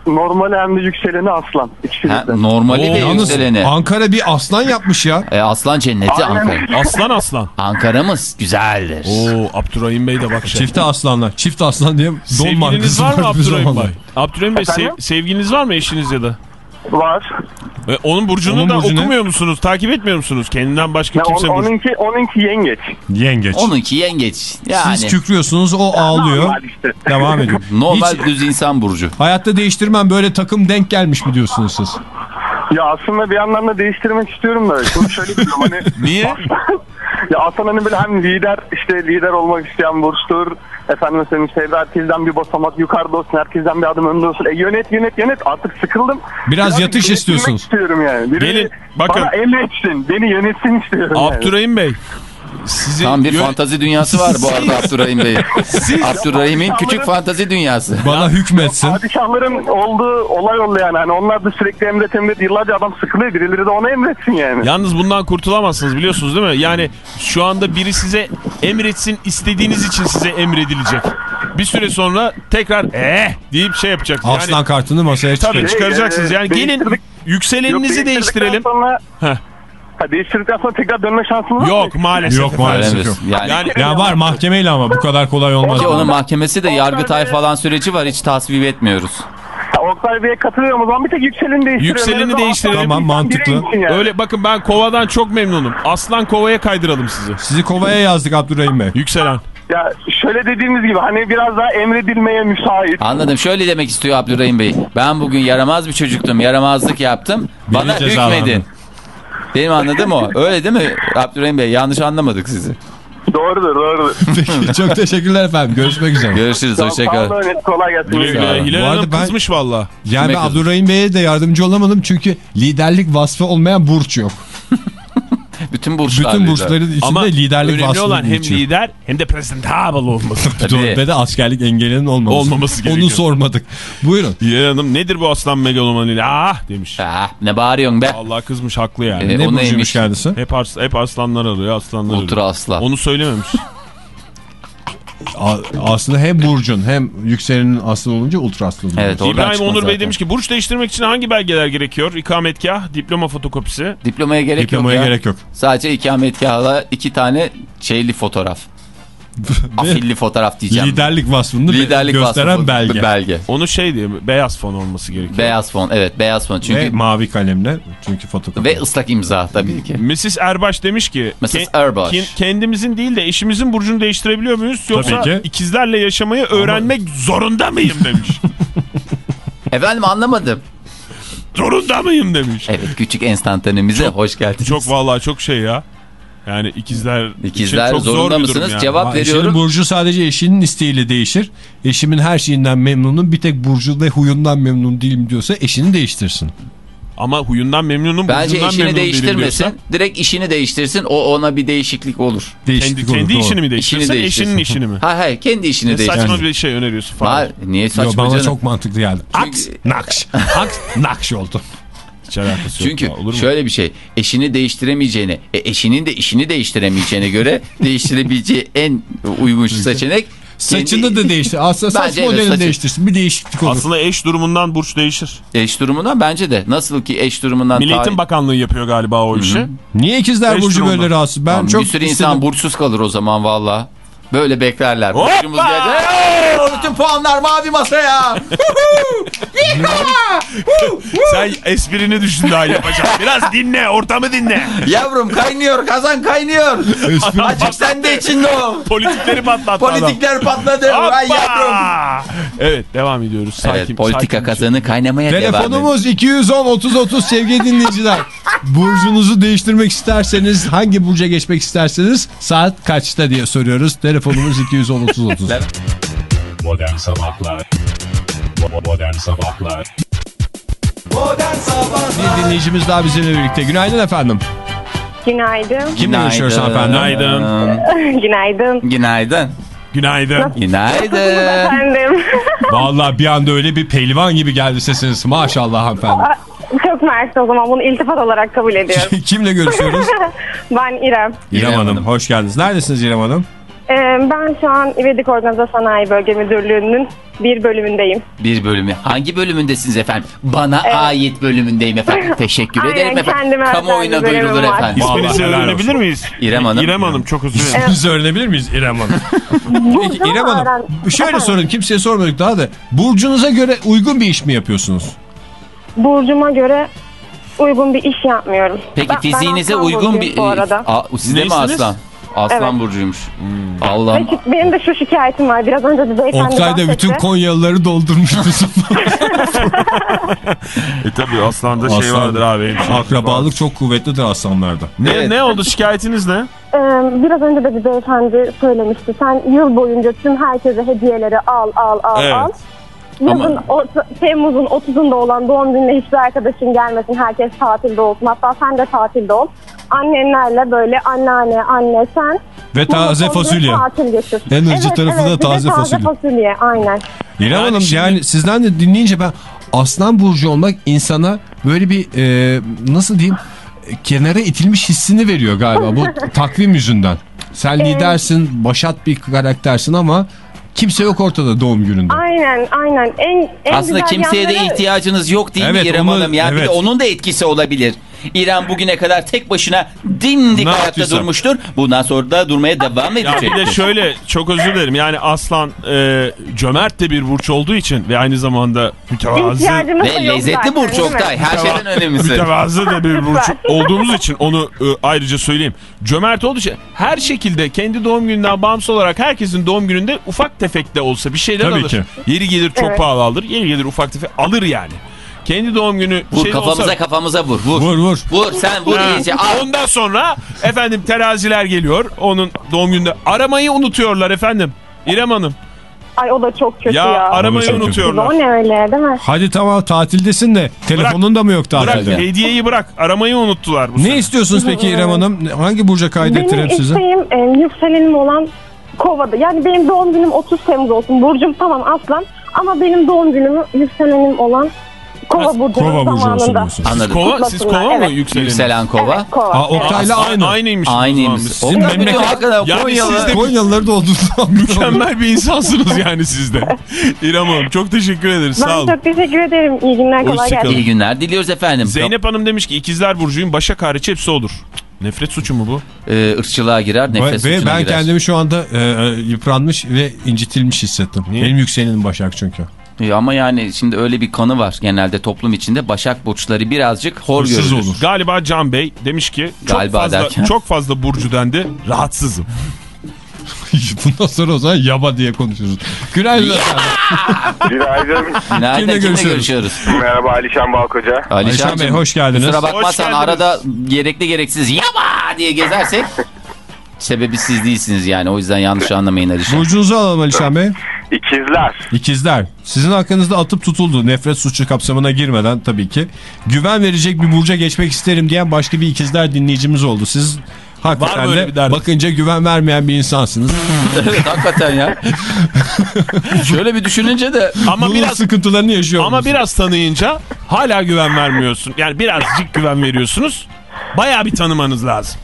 normali hem de yükseleni aslan. Ha, normali Oo, ve Yalnız yükseleni. Ankara bir aslan yapmış ya. E, aslan cenneti Aynen. Ankara. Aslan aslan. Ankara'mız güzeldir. Oo Abdurrahim Bey de bak şey. Çifte aslanlar. Çift aslan diye don Sevgiliniz var mı Abdurrahim zamanlar. Bey? Abdurrahim Bey sev- Efendim? sevgiliniz var mı eşiniz ya da? Var. Ve onun burcunu Onun da burcu ne? okumuyor musunuz? Takip etmiyor musunuz? Kendinden başka Ya on, kimse burcu. onunki, onunki yengeç. Yengeç. Onunki yengeç. Yani Siz kükrüyorsunuz o ağlıyor. İşte. Devam ediyor. [LAUGHS] normal Hiç düz insan burcu. hayatta değiştirmem böyle takım denk gelmiş mi diyorsunuz siz? Ya aslında bir yandan da değiştirmek istiyorum da. Şimdi şöyle diyorum [LAUGHS] hani. Niye? Ya Aslan hani böyle hem lider işte lider olmak isteyen burçtur. Efendim senin işte herkesten bir basamak yukarıda olsun. Herkesten bir adım önde olsun. E yönet yönet yönet artık sıkıldım. Biraz yatış yönetmek istiyorsunuz. istiyorum yani. Biri Gelin, bakın. Bana emretsin. Beni yönetsin istiyorum yani. Abdurrahim Bey. Sizin Tam bir fantazi dünyası var bu arada [LAUGHS] Abdurrahim Bey. Abdurrahim'in küçük fantazi dünyası. Bana hükmetsin. Padişahların olduğu olay oldu yani. Hani onlar da sürekli emret emret. Yıllarca adam sıkılıyor. Birileri de ona emretsin yani. Yalnız bundan kurtulamazsınız biliyorsunuz değil mi? Yani şu anda biri size emretsin istediğiniz için size emredilecek. Bir süre sonra tekrar eh deyip şey yapacak. Yani, Aslan kartını masaya tabii çıkarın. çıkaracaksınız. e, Yani gelin değiştirdik- Yok, yükseleninizi değiştirdikten değiştirelim. Sonra, Heh. Ha, değiştirdikten sonra tekrar dönme şansımız var mı? Yok maalesef. Yok maalesef yok. Yani, Yani Ya var mahkemeyle ama bu kadar kolay olmaz. ki onun mahkemesi de yargıtay falan süreci var hiç tasvip etmiyoruz. Oktay Bey'e katılıyorum o zaman bir tek yükseleni değiştirelim. Yükseleni Yoksa değiştirelim. Tamam, mantıklı. yani. Öyle bakın ben kovadan çok memnunum. Aslan kovaya kaydıralım sizi. Sizi kovaya yazdık Abdurrahim Bey. Yükselen. Ya şöyle dediğimiz gibi hani biraz daha emredilmeye müsait. Anladım. Şöyle demek istiyor Abdurrahim Bey. Ben bugün yaramaz bir çocuktum. Yaramazlık yaptım. Bana hükmedin. Benim anladığım o. Öyle değil mi Abdurrahim Bey? Yanlış anlamadık sizi. Doğrudur doğrudur. [LAUGHS] Peki, çok teşekkürler efendim. Görüşmek üzere. Görüşürüz. Olun, kolay gelsin. Hilal Hanım ben- kızmış valla. Yani ben? Abdurrahim Bey'e de yardımcı olamadım çünkü liderlik vasfı olmayan burç yok. [LAUGHS] Bütün burçlar. Bütün burçların içinde Ama liderlik önemli vasfı olan hem geçiyor. lider hem de presentable olması. [LAUGHS] Ve de askerlik engelinin olmaması. Olmaması gerekiyor. Onu sormadık. Buyurun. Hilal Hanım nedir bu aslan megalomanıyla? Ah demiş. Ah, ne bağırıyorsun be? Allah kızmış haklı yani. E, ne burcuymuş kendisi? Hep, ars hep aslanlar arıyor aslanlar Ultra arıyor. aslan. Onu söylememiş. [LAUGHS] Aslında hem burcun hem yükselenin aslı olunca ultra aslı oluyor. Evet İbrahim Onur Bey zaten. demiş ki burç değiştirmek için hangi belgeler gerekiyor? İkametgah, diploma fotokopisi. Diplomaya gerek Diplomaya yok ya. gerek yok. Sadece ikametgahla iki tane şeyli fotoğraf. [LAUGHS] Afilli fotoğraf diyeceğim. Liderlik vasfını Liderlik gösteren belge. belge. Onu şey diye beyaz fon olması gerekiyor. Beyaz fon evet beyaz fon Ve çünkü mavi kalemle çünkü fotokopi. ve ıslak imza tabii ki. Mrs. Erbaş demiş ki Mrs. "Ke- Erbaş. ke- kendimizin değil de eşimizin burcunu değiştirebiliyor muyuz? Yoksa ki. ikizlerle yaşamayı öğrenmek zorunda mıyım demiş. [LAUGHS] Efendim anlamadım. zorunda mıyım demiş. Evet küçük enstantanemize hoş geldiniz. Çok vallahi çok şey ya. Yani ikizler, İkizler için çok zor zorunda durum mısınız? yani. Cevap Aa, Eşinin veriyorum. burcu sadece eşinin isteğiyle değişir. Eşimin her şeyinden memnunum bir tek burcu ve huyundan memnun değilim diyorsa eşini değiştirsin. Ama huyundan memnunum, Bence burcundan eşini memnun değilim değiştirmesin. Direkt işini değiştirsin. O ona bir değişiklik olur. Değişiklik Kendi, olur, kendi doğru. işini mi İşini değiştirsin, değiştirsin. eşinin işini mi? [LAUGHS] Hayır hayır kendi işini değiştirsin. saçma bir şey öneriyorsun falan. Hayır, niye Yo, saçma bana canım? çok mantıklı geldi. Aks, nakş. Aks, nakş oldu. [LAUGHS] Hiç alakası yok Çünkü ya, olur mu? şöyle bir şey eşini değiştiremeyeceğine e, eşinin de işini değiştiremeyeceğine göre [LAUGHS] değiştirebileceği en uygun seçenek Saçını kendi da değiştir. Aslında [LAUGHS] saç modelini saçı- değiştirsin. Bir değişiklik olur. Aslında eş durumundan burç değişir. eş durumundan bence de nasıl ki eş durumundan Milli Eğitim tarih- Bakanlığı yapıyor galiba o işi. Niye ikizler Eş burcu durumda. böyle rahatsız? Ben Tamam, çok bir sürü istedim. insan burçsuz kalır o zaman valla. Böyle beklerler. Hoppa! Gelecek. Bütün puanlar mavi masaya. [LAUGHS] Sen esprini düşün daha yapacağım. Biraz dinle, ortamı dinle. Yavrum kaynıyor kazan kaynıyor. Açık sen de içinde o. Politikleri patlattı adam. Politikler patladı. Ay yavrum. Evet devam ediyoruz. Sakin, Evet politika sakin. kazanı kaynamaya devam ediyor. Telefonumuz 210 30 30 sevgili dinleyiciler. Burcunuzu değiştirmek isterseniz hangi burca geçmek isterseniz saat kaçta diye soruyoruz. Telefonumuz 210 30 30. Modern Sabahlar Bo- Modern Sabahlar Bir dinleyicimiz daha bizimle birlikte. Günaydın efendim. Günaydın. Kimle görüşüyoruz hanımefendi? [LAUGHS] Günaydın. Günaydın. Günaydın. Günaydın. Günaydın. Efendim. Vallahi bir anda öyle bir pehlivan gibi geldi sesiniz. Maşallah hanımefendi. Çok mersi o zaman bunu iltifat olarak kabul ediyorum. [LAUGHS] Kimle görüşüyoruz? [LAUGHS] ben İrem. İrem Hanım. Hoş geldiniz. Neredesiniz İrem Hanım? Ee, ben şu an İvedik Organize Sanayi Bölge Müdürlüğü'nün bir bölümündeyim. Bir bölümü. Hangi bölümündesiniz efendim? Bana ait bölümündeyim efendim. [LAUGHS] Teşekkür Aynen, ederim efendim. kendime Kamuoyuna özel bir bölümüm duyurulur var. efendim. Vallahi İsminizi helal öğrenebilir miyiz? İrem Hanım. İrem Hanım çok özür dilerim. İsminizi öğrenebilir miyiz İrem Hanım? Peki İrem Hanım şöyle sorun kimseye sormadık daha da. Burcunuza göre uygun bir iş mi yapıyorsunuz? Burcuma göre uygun bir iş yapmıyorum. Peki Ben- ben fiziğinize Aslan uygun bir... Bu arada. Aa, siz de mi aslan? Aslan Evet. burcuymuş. Ve Allah'ım. benim de şu şikayetim var. Biraz önce de beyefendi Oktay da bahsetti. bütün Konyalıları doldurmuş. [LAUGHS] E tabi aslanda şey Aslan. vardır abi. Akrabalık çok kuvvetlidir aslanlarda. Ne, Evet. ne oldu şikayetiniz ne? Ee, biraz önce de bir beyefendi söylemişti. Sen yıl boyunca tüm herkese hediyeleri al al al Evet. al. Yazın Ama- orta- Temmuz'un 30'unda olan doğum gününe hiçbir arkadaşın gelmesin. Herkes tatilde olsun. Hatta sen de tatilde ol. Annenlerle böyle anneanne, anne sen. Ve taze fasulye. Tatil geçir. Enerji tarafı da bir de taze fasulye. fasulye. Aynen. İrem Yani Hanım şimdi- yani sizden de dinleyince ben Aslan Burcu olmak insana böyle bir e, nasıl diyeyim e, kenara itilmiş hissini veriyor galiba bu [LAUGHS] takvim yüzünden. Sen lidersin, başat bir karaktersin ama kimse yok ortada doğum gününde. Aynen aynen. En, en Aslında kimseye de yanları- ihtiyacınız yok değil Evet, mi İrem onu- Hanım? Ya bir evet. de onun da etkisi olabilir. İrem bugüne kadar tek başına dimdik Ne ayakta yaptıysa. durmuştur. Bundan sonra da durmaya devam Ya bir edecektir. de şöyle çok özür dilerim yani aslan e, cömert de bir burç olduğu için ve aynı zamanda mütevazı Ve lezzetli burç? Oktay. Her şeyden önemlisi. mütevazı da bir burç olduğumuz için onu e, ayrıca söyleyeyim. Cömert olduğu için her şekilde kendi doğum gününden bağımsız olarak herkesin doğum gününde ufak tefek de olsa bir şeyler Tabii alır. ki. Yeri gelir çok Evet. pahalı alır. Yeri gelir ufak tefek alır yani. Kendi doğum günü Vur şey kafamıza olsa... kafamıza vur. Vur. Vur vur. Vur sen vur Ha, iyice. Al. Ondan sonra efendim teraziler geliyor. Onun doğum gününde aramayı unutuyorlar efendim. İrem Hanım. Ay o da çok kötü Ya, ya. aramayı unutuyorlar. O ne öyle değil mi? Hadi tamam tatildesin de telefonun da mı yok Bırak tatilde? hediyeyi bırak. Aramayı unuttular bu Ne sene. istiyorsunuz peki İrem Hanım? Hangi burca kaydettirelim Benim sizi? isteğim e, yükselenim olan kovada. Yani benim doğum günüm 30 Temmuz olsun. Burcum tamam aslan. Ama benim doğum günümü yükselenim olan kova burcunun Kova burcu olsun. Anladım. Kova, siz kova mı Evet. yükselenin? Yükselen kova. Evet, kova. Aa, Oktay'la aynı. Aynıymış. Aynıymış. Oktay bütün memleket- hakikaten Yani Konyalı. siz de- Konyalıları doldurdu. Mükemmel bir insansınız yani siz de. [LAUGHS] İrem Hanım çok teşekkür ederiz. Ben Sağ olun. çok teşekkür ederim. İyi günler kolay Hoşçakalın. gelsin. İyi günler diliyoruz efendim. Zeynep Hanım demiş ki ikizler burcuyum Başak hariç hepsi olur. Nefret suçu mu bu? Ee, ırkçılığa girer, nefret Ve suçuna ben girer. kendimi şu anda e, e, yıpranmış ve incitilmiş hissettim. Niye? Benim yükselenim Başak çünkü. Ee, ama yani şimdi öyle bir kanı var genelde toplum içinde. Başak burçları birazcık hor Hırsız görülür. olur. Galiba Can Bey demiş ki çok Galiba fazla derken? çok fazla burcu dendi. Rahatsızım. [LAUGHS] Bundan sonra o zaman yaba diye konuşuruz. Günaydın. Günaydın. Nerede Kimle görüşüyoruz? görüşüyoruz? Merhaba Alişan Balkoca. Alişan Bey hoş geldiniz. Kusura bakmazsan arada gerekli gereksiz yaba diye gezersek [LAUGHS] sebebi siz değilsiniz yani. O yüzden yanlış anlamayın Alişan. Burcunuzu alalım Alişan Bey. İkizler. İkizler. Sizin hakkınızda atıp tutuldu. Nefret suçu kapsamına girmeden tabii ki. Güven verecek bir burca geçmek isterim diyen başka bir ikizler dinleyicimiz oldu. Siz Var hakikaten de bakınca güven vermeyen bir insansınız. [LAUGHS] evet hakikaten ya. [LAUGHS] Şöyle bir düşününce de Ama Bunun biraz sıkıntılarını yaşıyor ama biraz tanıyınca hala güven vermiyorsun. Yani birazcık güven veriyorsunuz. Bayağı bir tanımanız lazım.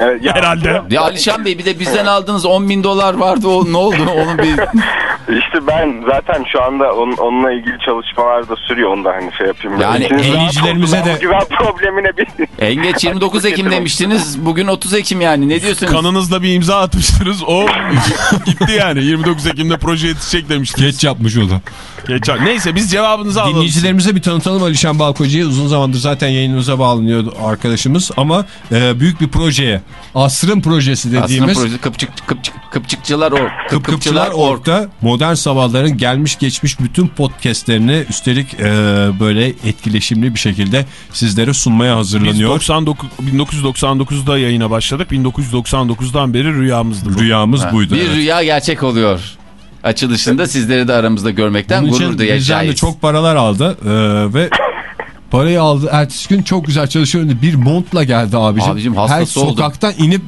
Evet, ya, Herhalde. ya Alişan Bey bir de bizden aldığınız 10 bin dolar vardı o ne oldu onun bir [LAUGHS] İşte ben zaten şu anda onun, onunla ilgili çalışmalar da sürüyor. Onu da hani şey yapayım. Yani dinleyicilerimize de- Güven problemine bir... en geç 29 Ekim demiştiniz bugün 30 Ekim yani ne diyorsunuz? Kanınızla bir imza atmıştınız. O [LAUGHS] gitti yani. 29 Ekim'de proje yetişecek demiştiniz. Geç yapmış o da. Geç. Neyse biz cevabınızı alalım. Dinleyicilerimize bir tanıtalım Alişan Balkoca'yı. Uzun zamandır zaten yayınımıza bağlanıyordu arkadaşımız. Ama e, büyük bir projeye, asrın projesi dediğimiz proje kıpçık, kıpçık, kıpçıkçılar or, Kıpkıpçılar Ork'ta modern sabahların gelmiş geçmiş bütün podcastlerini üstelik e, böyle etkileşimli bir şekilde sizlere sunmaya Biz hazırlanıyor. 99, 1999'da yayına başladık. 1999'dan beri rüyamızdı bu. Rüyamız Ha, buydu. Bir evet. rüya gerçek oluyor. Açılışında sizleri de aramızda görmekten Bunun gurur için bizden de duyacağız. çok paralar aldı e, ve Parayı aldı. Ertesi gün çok güzel çalışıyorum. dedi. Bir montla geldi abicim. Abicim Her hastası oldu. sokaktan inip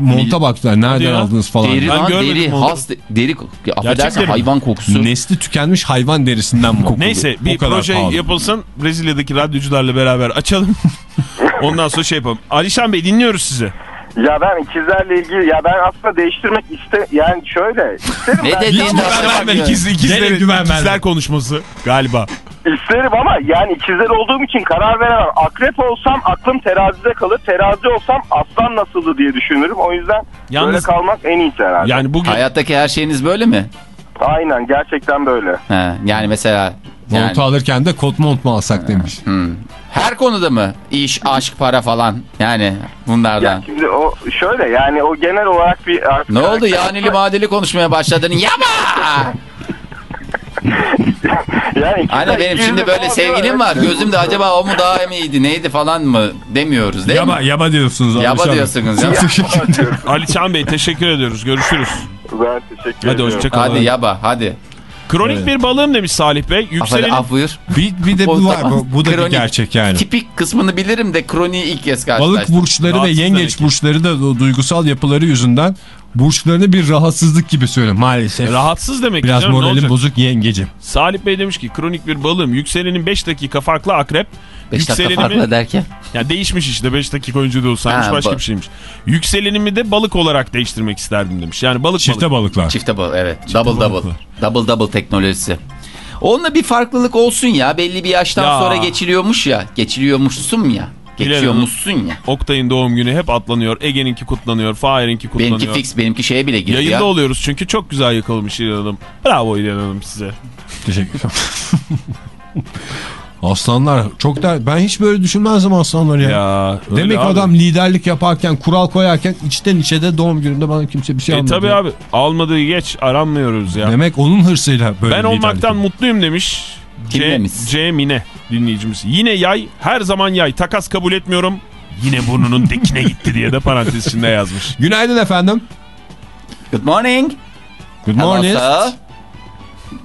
monta baktılar. Nereden aldınız falan. Deri lan deri. Has, deri. Affedersin deri mi? hayvan kokusu. Nesli tükenmiş hayvan derisinden mi kokulu? Neyse O bir kadar proje pahalı. yapılsın. Brezilya'daki radyocularla beraber açalım. [LAUGHS] Ondan sonra şey yapalım. Alişan Bey dinliyoruz sizi. Ya ben ikizlerle ilgili ya ben aslında değiştirmek iste yani şöyle isterim Ne ben- dedi? Hiç güven verme ikiz, ikizleri, Gene güven verme. ikizler konuşması galiba. isterim ama yani ikizler olduğum için karar veremem. Akrep olsam aklım terazide kalır. Terazi olsam aslan nasıldı diye düşünürüm. O yüzden Yalnız- böyle kalmak en iyisi herhalde. Yani bugün Hayattaki her şeyiniz böyle mi? Aynen gerçekten böyle. He, yani mesela yani, Montu alırken de kot mont mu alsak demiş. hmm. her konuda mı? İş, aşk, para falan. Yani bunlardan. Ya şimdi o şöyle yani o genel olarak bir artık Ne oldu yanili madeli konuşmaya başladın? Yama! [LAUGHS] Yani Hani benim şimdi böyle sevgilim var. Gözümde acaba o mu daha mı iyiydi neydi falan mı demiyoruz değil Yaba, mi? yaba diyorsunuz. Yaba Bey. diyorsunuz ya. Alişan Bey teşekkür ediyoruz. Görüşürüz. Ben teşekkür Hadi ediyorum. hoşçakalın. Hadi yaba hadi. Kronik Evet. bir balığım demiş Salih Bey. Affeder, Yükselenin af buyur. Bir, bir de bu var. Bu, bu da bir gerçek yani. Tipik kısmını bilirim de kroniği ilk kez Balık karşılaştım. burçları ve Rahatsız yengeç demek ki. burçları da o duygusal yapıları yüzünden burçlarını bir rahatsızlık gibi söylüyor maalesef. Rahatsız demek Biraz canım, moralim bozuk yengecim. Salih Bey demiş ki kronik bir balığım. Yükselenin 5 dakika farklı akrep. 5 dakika farklı derken. Ya değişmiş işte 5 dakika önce de olsaymış Ha, başka ba- bir şeymiş. Yükselenimi de balık olarak değiştirmek isterdim demiş. Yani balık Çifte balık. balıklar. Çifte bal evet. double double. balıklar. Double double teknolojisi. Onunla bir farklılık olsun ya. Belli bir yaştan Ya. sonra geçiliyormuş ya. Geçiliyormuşsun ya. Geçiyormuşsun ya. Oktay'ın doğum günü hep atlanıyor. Ege'ninki kutlanıyor. Fahir'inki kutlanıyor. Benimki fix benimki şeye bile girdi Yayında ya. oluyoruz çünkü çok güzel yakalamış İlhan Hanım. Bravo İlhan Hanım size. Teşekkür ederim. [LAUGHS] Aslanlar çok da ben hiç böyle düşünmezdim aslanları ya. Ya Demek abi. adam liderlik yaparken, kural koyarken içten içe de doğum gününde bana kimse bir şey E almadı. tabi abi almadığı geç aranmıyoruz ya. Demek onun hırsıyla böyle ben olmaktan yapıyor. mutluyum demiş. Kim C, demiş? C Mine dinleyicimiz. Yine yay her zaman yay takas kabul etmiyorum. Yine burnunun dekine gitti diye de parantez içinde yazmış. Günaydın efendim. Good morning. Good morning.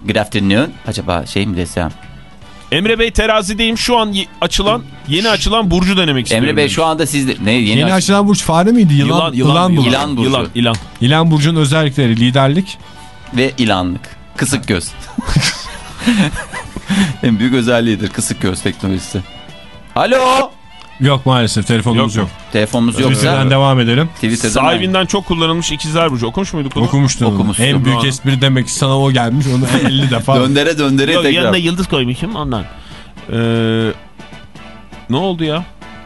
Good afternoon. Acaba şey mi desem? Emre Bey terazideyim şu an açılan yeni açılan burcu denemek istiyorum. Emre Bey şu anda sizde ne yeni, Yeni aç- açılan burç fare miydi? Yılan, yılan, burcu. Yılan burcu. Yılan, yılan. Yılan burcunun özellikleri liderlik. ve ilanlık. Kısık göz. [LAUGHS] [LAUGHS] en büyük özelliğidir kısık göz teknolojisi. Alo. Yok maalesef telefonumuz yok. Yok Telefonumuz Twitter'dan yoksa devam edelim. Twitter'dan Sahibinden çok kullanılmış ikizler burcu. Okumuş muyduk bunu? Okumuştun. onu. Okumuştum. En büyük espri demek ki sana o gelmiş. Onu [LAUGHS] 50 defa. döndere döndere Yok, tekrar. yanına yıldız koymuşum ondan. Ee, ne oldu ya?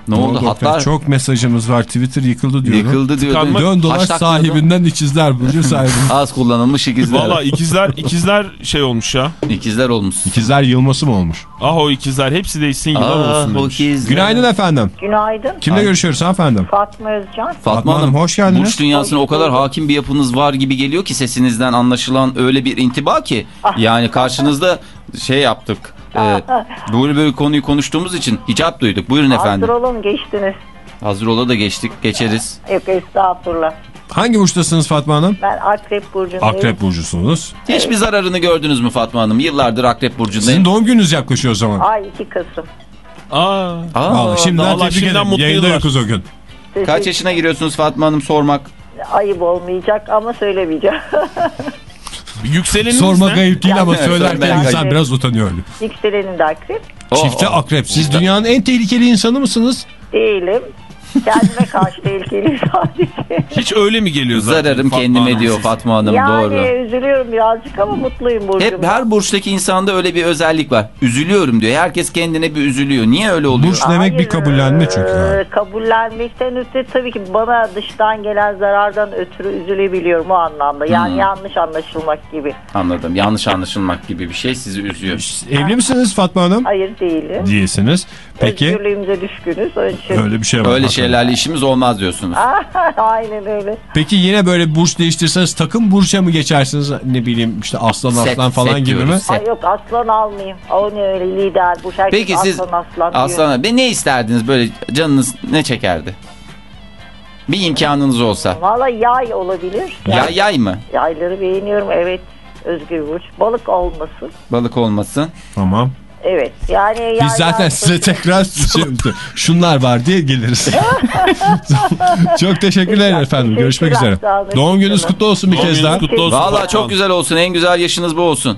Ne oldu? Hatta Çok mesajımız var. Twitter yıkıldı diyorum. yıkıldı. Tıkanma- Dön dolaş sahibinden ikizler burcu [LAUGHS] sahibinden. Az kullanılmış ikizler. Valla ikizler ikizler şey olmuş ya. İkizler olmuş. İkizler yılması mı olmuş? Ah o ikizler hepsi değişsin yılan Aa, olsun demiş. ikizler. Günaydın efendim. Günaydın. Kimle görüşüyoruz efendim? Fatma Özcan. Fatma, Fatma Hanım, Hanım, hoş geldiniz. Burç dünyasına o kadar hakim bir yapınız var gibi geliyor ki sesinizden anlaşılan öyle bir intiba ki. Yani karşınızda şey yaptık. E, böyle böyle konuyu konuştuğumuz için hicap duyduk. Buyurun efendim. Hazır olun geçtiniz. Hazır ola da geçtik. Geçeriz. Yok estağfurullah. Hangi burçtasınız Fatma Hanım? Ben Akrep Burcu'ndayım. Akrep burcusunuz. Hiçbir zararını gördünüz mü Fatma Hanım? Yıllardır Akrep Burcu'ndayım. Sizin doğum gününüz yaklaşıyor o zaman. Ay 2 Kasım. Aa, Aa, Vallahi şimdiden tebrik ederim. mutlu Yayında yokuz o gün. Kaç yaşına giriyorsunuz Fatma Hanım sormak? Ayıp olmayacak ama söylemeyeceğim. [LAUGHS] yükseleniniz Sormak ne? ayıp değil ama Yani söylerken insan ayıp. biraz utanıyor. Yükselenin de Akrep. Çifte akrep. Siz dünyanın en tehlikeli insanı mısınız? Değilim. Kendime karşı tehlikeliyim [LAUGHS] sadece. Hiç öyle mi geliyor zaten? Zararım Fatma kendime Hanım diyor siz? Fatma Hanım yani doğru. üzülüyorum birazcık ama mutluyum Burcu'mda. Hep her burçtaki insanda öyle bir özellik var. Üzülüyorum diyor. Herkes kendine bir üzülüyor. Niye öyle oluyor? Burç demek bir kabullenme çünkü. e, kabullenmekten öte tabii ki bana dıştan gelen zarardan ötürü üzülebiliyorum o anlamda. Yani Hmm. yanlış anlaşılmak gibi. Anladım. Yanlış anlaşılmak gibi bir şey sizi üzüyor. Evli misiniz Fatma Hanım? Hayır değilim. Değilsiniz. Peki Özgürlüğümüze düşkünüz. İçin. öyle bir şey var. Öyle. Şeylerle işimiz olmaz diyorsunuz. [LAUGHS] Aynen öyle. Peki yine böyle burç değiştirseniz takım burça mı geçersiniz? Ne bileyim işte aslan Set, aslan falan set gibi mi? diyoruz, set. Ay yok aslan almayayım. O ne öyle lider bu. Herkes Peki siz aslan aslan diyor. Aslan ne isterdiniz böyle canınız ne çekerdi? Bir imkanınız olsa. Valla yay olabilir. Ya yay mı? Yayları beğeniyorum evet. Özgür Burç. Balık olmasın. Balık olmasın. Tamam. Evet yani. Biz zaten size tekrar [LAUGHS] şunlar var diye geliriz. [LAUGHS] çok teşekkürler efendim. Görüşmek üzere. Doğum gününüz kutlu olsun bir Doğum kez gününüz daha. kutlu olsun. Valla çok güzel olsun. En güzel yaşınız bu olsun.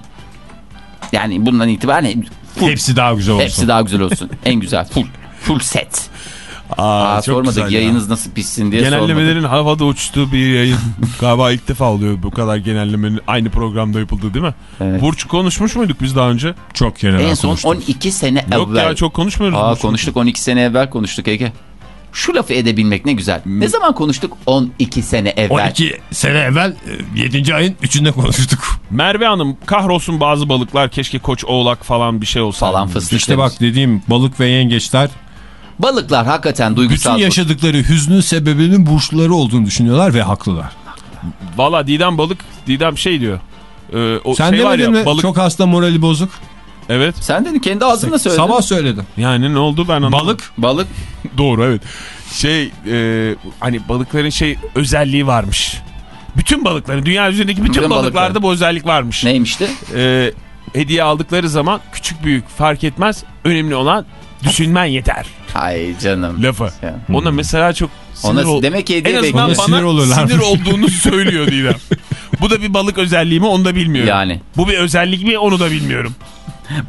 Yani bundan itibaren Hepsi daha güzel olsun. hepsi daha güzel olsun. en güzel. Full. Full set. Aa, Aa, çok sormadık güzel ya. yayınız nasıl pişsin diye sormadık. Genellemelerin havada uçtuğu bir yayın. [LAUGHS] Galiba ilk defa oluyor bu kadar genellemenin aynı programda yapıldığı değil mi? Evet. Burç konuşmuş muyduk biz daha önce? Çok genel En son konuştuk. 12 sene Yok evvel. ya çok konuşmuyoruz. Aa Burç. konuştuk 12 sene evvel konuştuk Ege. Şu lafı edebilmek ne güzel. Ne zaman konuştuk? 12 sene evvel. 12 sene evvel 7. ayın 3'ünde konuştuk. [LAUGHS] Merve Hanım kahrolsun bazı balıklar keşke koç oğlak falan bir şey olsa. Falan fıstık İşte demiş. bak dediğim balık ve yengeçler Balıklar hakikaten bütün duygusal. yaşadıkları hüznün sebebinin burçları olduğunu düşünüyorlar ve haklılar. Valla Didem balık Didem şey diyor. Ee, o Sen şey var demedin ya mi? balık. Çok hasta morali bozuk. Evet. Sen dedin kendi ağzınla söyledin. Sabah söyledim. Yani ne oldu ben anlamadım. Balık Balık. Doğru evet. Şey e, hani balıkların şey özelliği varmış. Bütün balıkların dünya üzerindeki bütün, Bütün balıklarda balıklar. bu özellik varmış. Neymişti? E, hediye aldıkları zaman küçük büyük fark etmez. Önemli olan düşünmen yeter. Ay canım. Lafı. Ya. Ona mesela çok sinir Ona ol- demek ki hediye En azından Ona bana sinir olurlar. sinir olduğunu söylüyor Didem. Bu da bir balık özelliği mi onu da bilmiyorum. Yani. Bu bir özellik mi onu da bilmiyorum.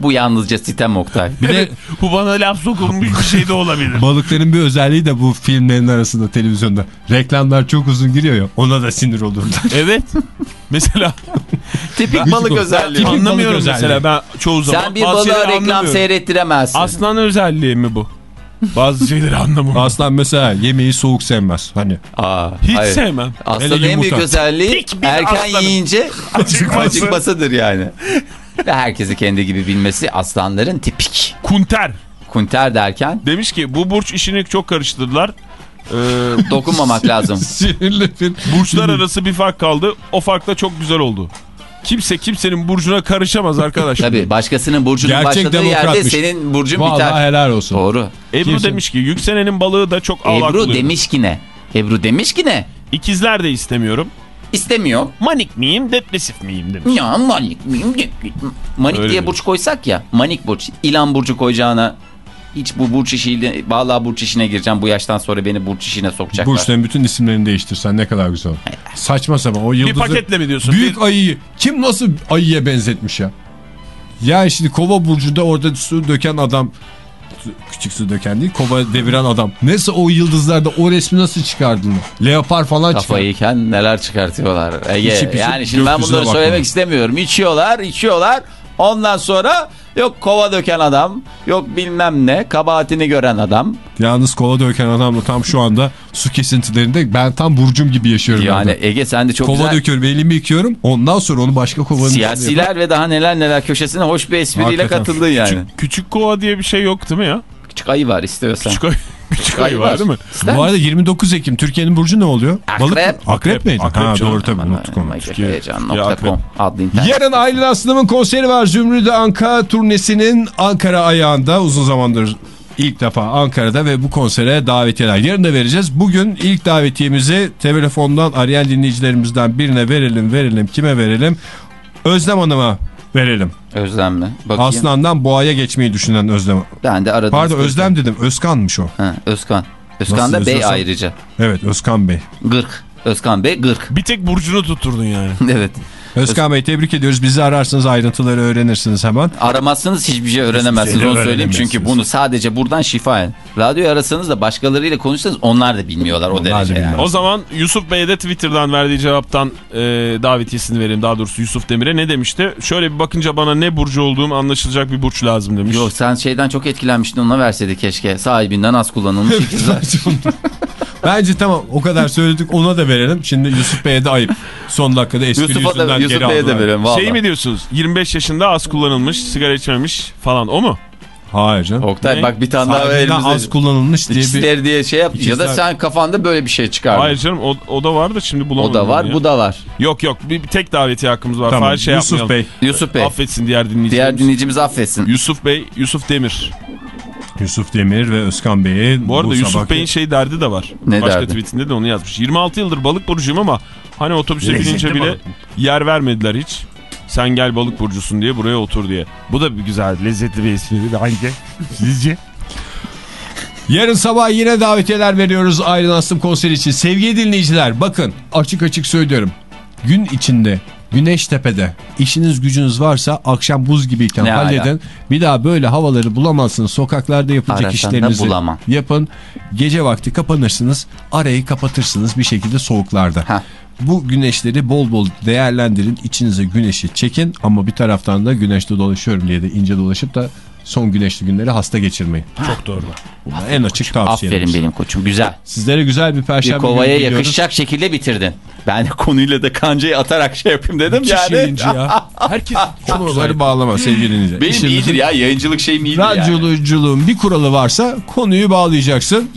Bu yalnızca sitem Oktay. bir de Bu bana laf sokulmuş bir şey de olabilir. [LAUGHS] balıkların bir özelliği de bu filmlerin arasında televizyonda. Reklamlar çok uzun giriyor ya ona da sinir olurlar. evet. Mesela [LAUGHS] Tipik balık özelliği. Tipik balık anlamıyorum özelliği. mesela ben çoğu zaman. Sen bir balığa reklam seyrettiremezsin. Aslan özelliği mi bu? Bazı şeyleri anlamam. Aslan mesela yemeği soğuk sevmez. Hani Aa, Hiç hayır. sevmem. Aslanın Hele en büyük özelliği erken aslanım. yiyince Acıkması. acıkmasıdır yani. Ve herkesi kendi gibi bilmesi aslanların tipik. Kunter Kunter derken demiş ki bu burç işini çok karıştırdılar. Ee, dokunmamak [LAUGHS] lazım. burçlar arası bir fark kaldı. O fark da çok güzel oldu. Kimse kimsenin burcuna karışamaz arkadaş. [LAUGHS] Tabii başkasının burcunun Gerçek başladığı yerde senin burcun Vallahi biter. helal olsun. Doğru. Ebru Kimse- demiş ki yükselenin balığı da çok ağlak Ebru demiş ki ne? Ebru demiş ki ne? İkizler de istemiyorum. İstemiyor. Manik miyim depresif miyim demiş. Ya manik miyim? Manik Öyle diye mi? burç koysak ya. Manik burç. İlan burcu koyacağına hiç bu burç işiyle vallahi burç işine gireceğim. Bu yaştan sonra beni burç işine sokacaklar. Burçların bütün isimlerini değiştirsen ne kadar güzel. Saçma sapan o Bir yıldızı paketle mi diyorsun? büyük Bir- ayıyı kim nasıl ayıya benzetmiş ya? Ya şimdi kova burcunda orada su döken adam küçük su döken değil kova deviren adam. Nasıl o yıldızlarda o resmi nasıl çıkardın? Leopar falan çıkar. Kafayı yiyken neler çıkartıyorlar. Ege. İçip içip yani şimdi ben bunları bakmalı. söylemek istemiyorum. İçiyorlar, içiyorlar. Ondan sonra yok kova döken adam, yok bilmem ne, kabahatini gören adam. Yalnız kova döken adamla tam şu anda su kesintilerinde ben tam burcum gibi yaşıyorum. Yani orada. Ege sen de çok kova güzel döküyorum elimi yıkıyorum ondan sonra onu başka kovanın siyasiler ve daha neler neler köşesine hoş bir espriyle Hakikaten. katıldın yani. Küçük, küçük kova diye bir şey yok değil mi ya? Küçük ayı var istiyorsan. Küçük ay, küçük ay var değil mi? İster Bu arada 29 Ekim Türkiye'nin burcu ne oluyor? Akrep. Akrep miydi? Akrep ha, doğru tabii unuttuk onu. Yarın Aylin Aslım'ın konseri var. Zümrüdü Anka turnesinin Ankara ayağında uzun zamandır ilk defa Ankara'da ve bu konsere davetiyeler. Yarın da vereceğiz. Bugün ilk davetiyemizi telefondan arayan dinleyicilerimizden birine verelim verelim. Kime verelim? Özlem Hanım'a verelim. Özlem mi? Bakayım. Aslandan boğaya geçmeyi düşünen Özlem. Ben de aradım. Pardon Özlem dedim. Özkan'mış o. Ha, Özkan. Özkan Nasıl da bey ayrıca. Evet Özkan Bey. Gırk. Özkan Bey gırk. Bir tek burcunu tutturdun yani. [LAUGHS] evet. Özkan Bey tebrik ediyoruz. Bizi ararsınız ayrıntıları öğrenirsiniz hemen. Aramazsanız hiçbir şey öğrenemezsiniz Hiçbir şey onu söyleyeyim. Çünkü bunu sadece buradan şifayen. Radyoyu arasanız da başkalarıyla konuşsanız onlar da bilmiyorlar o Onlar derece yani. O zaman Yusuf Bey'e de Twitter'dan verdiği cevaptan e, davetiyesini vereyim. Daha doğrusu Yusuf Demir'e ne demişti? Şöyle bir bakınca bana ne burcu olduğum anlaşılacak bir burç lazım demiş. Yok sen şeyden çok etkilenmiştin ona verseydi keşke. Sahibinden az kullanılmış [LAUGHS] ikizler. [LAUGHS] Bence tamam o kadar söyledik ona da verelim. Şimdi Yusuf Bey'e de ayıp. Son dakikada espri Yusuf'a yüzünden da geri Yusuf Bey'e de verelim valla. Şey mi diyorsunuz? 25 yaşında az kullanılmış, sigara içmemiş falan o mu? Hayır canım. Oktay Ne? bak bir tane daha Sahibinden elimize. az kullanılmış diye bir... Diye şey yap. Ya da sen kafanda böyle bir şey çıkardın. Hayır canım o, o da var da şimdi o bulamadım. da var ya. bu da var. Yok yok bir, bir tek davetiye hakkımız var. Tamam Fahir şey Yusuf yapmayalım. Bey. Yusuf Bey. Affetsin diğer dinleyicilerimiz. Diğer dinleyicimiz affetsin. Yusuf Bey, Yusuf Demir. Yusuf Demir ve Özkan Bey'i Bu arada Yusuf sabahki- Bey'in şey derdi de var. Ne Başka derdi? tweetinde de onu yazmış. 26 yıldır balık burcuyum ama hani otobüse Lezzetli binince bile balık. yer vermediler hiç. Sen gel balık burcusun diye buraya otur diye. Bu da bir güzel lezzetli bir espri bence. Sizce? Yarın sabah yine davetiyeler veriyoruz Aylin Aslım konseri için. Sevgili dinleyiciler bakın açık açık söylüyorum. Gün içinde Güneş Tepe'de işiniz gücünüz varsa akşam buz gibiyken Ne halledin. ala? Bir daha böyle havaları bulamazsınız. Sokaklarda yapılacak Arasan işlerinizi bulamam. yapın. Gece vakti kapanırsınız. Arayı kapatırsınız bir şekilde soğuklarda. Heh. Bu güneşleri bol bol değerlendirin. İçinize güneşi çekin ama bir taraftan da güneşte dolaşıyorum diye de ince dolaşıp da son güneşli günleri hasta geçirmeyin. Çok doğru. Bu da en açık tavsiyemiz. Aferin benim koçum güzel. Sizlere güzel bir Bir perşembe kovaya günü diliyoruz. yakışacak şekilde bitirdin. Ben de konuyla da kancayı atarak şey yapayım dedim Müthiş yani. yayıncı ya. Herkes [LAUGHS] konuları bağlama sevgili dinleyiciler. Benim İşimizin iyidir ya yayıncılık şeyim iyidir yani. Radyoculuğun bir kuralı varsa konuyu bağlayacaksın.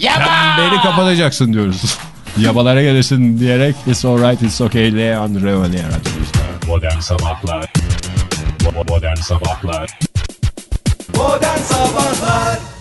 Beni kapatacaksın diyoruz. [LAUGHS] Yabalara gelirsin diyerek It's alright it's okay Revalier Modern Sabahlar Modern Sabahlar Modern Sabahlar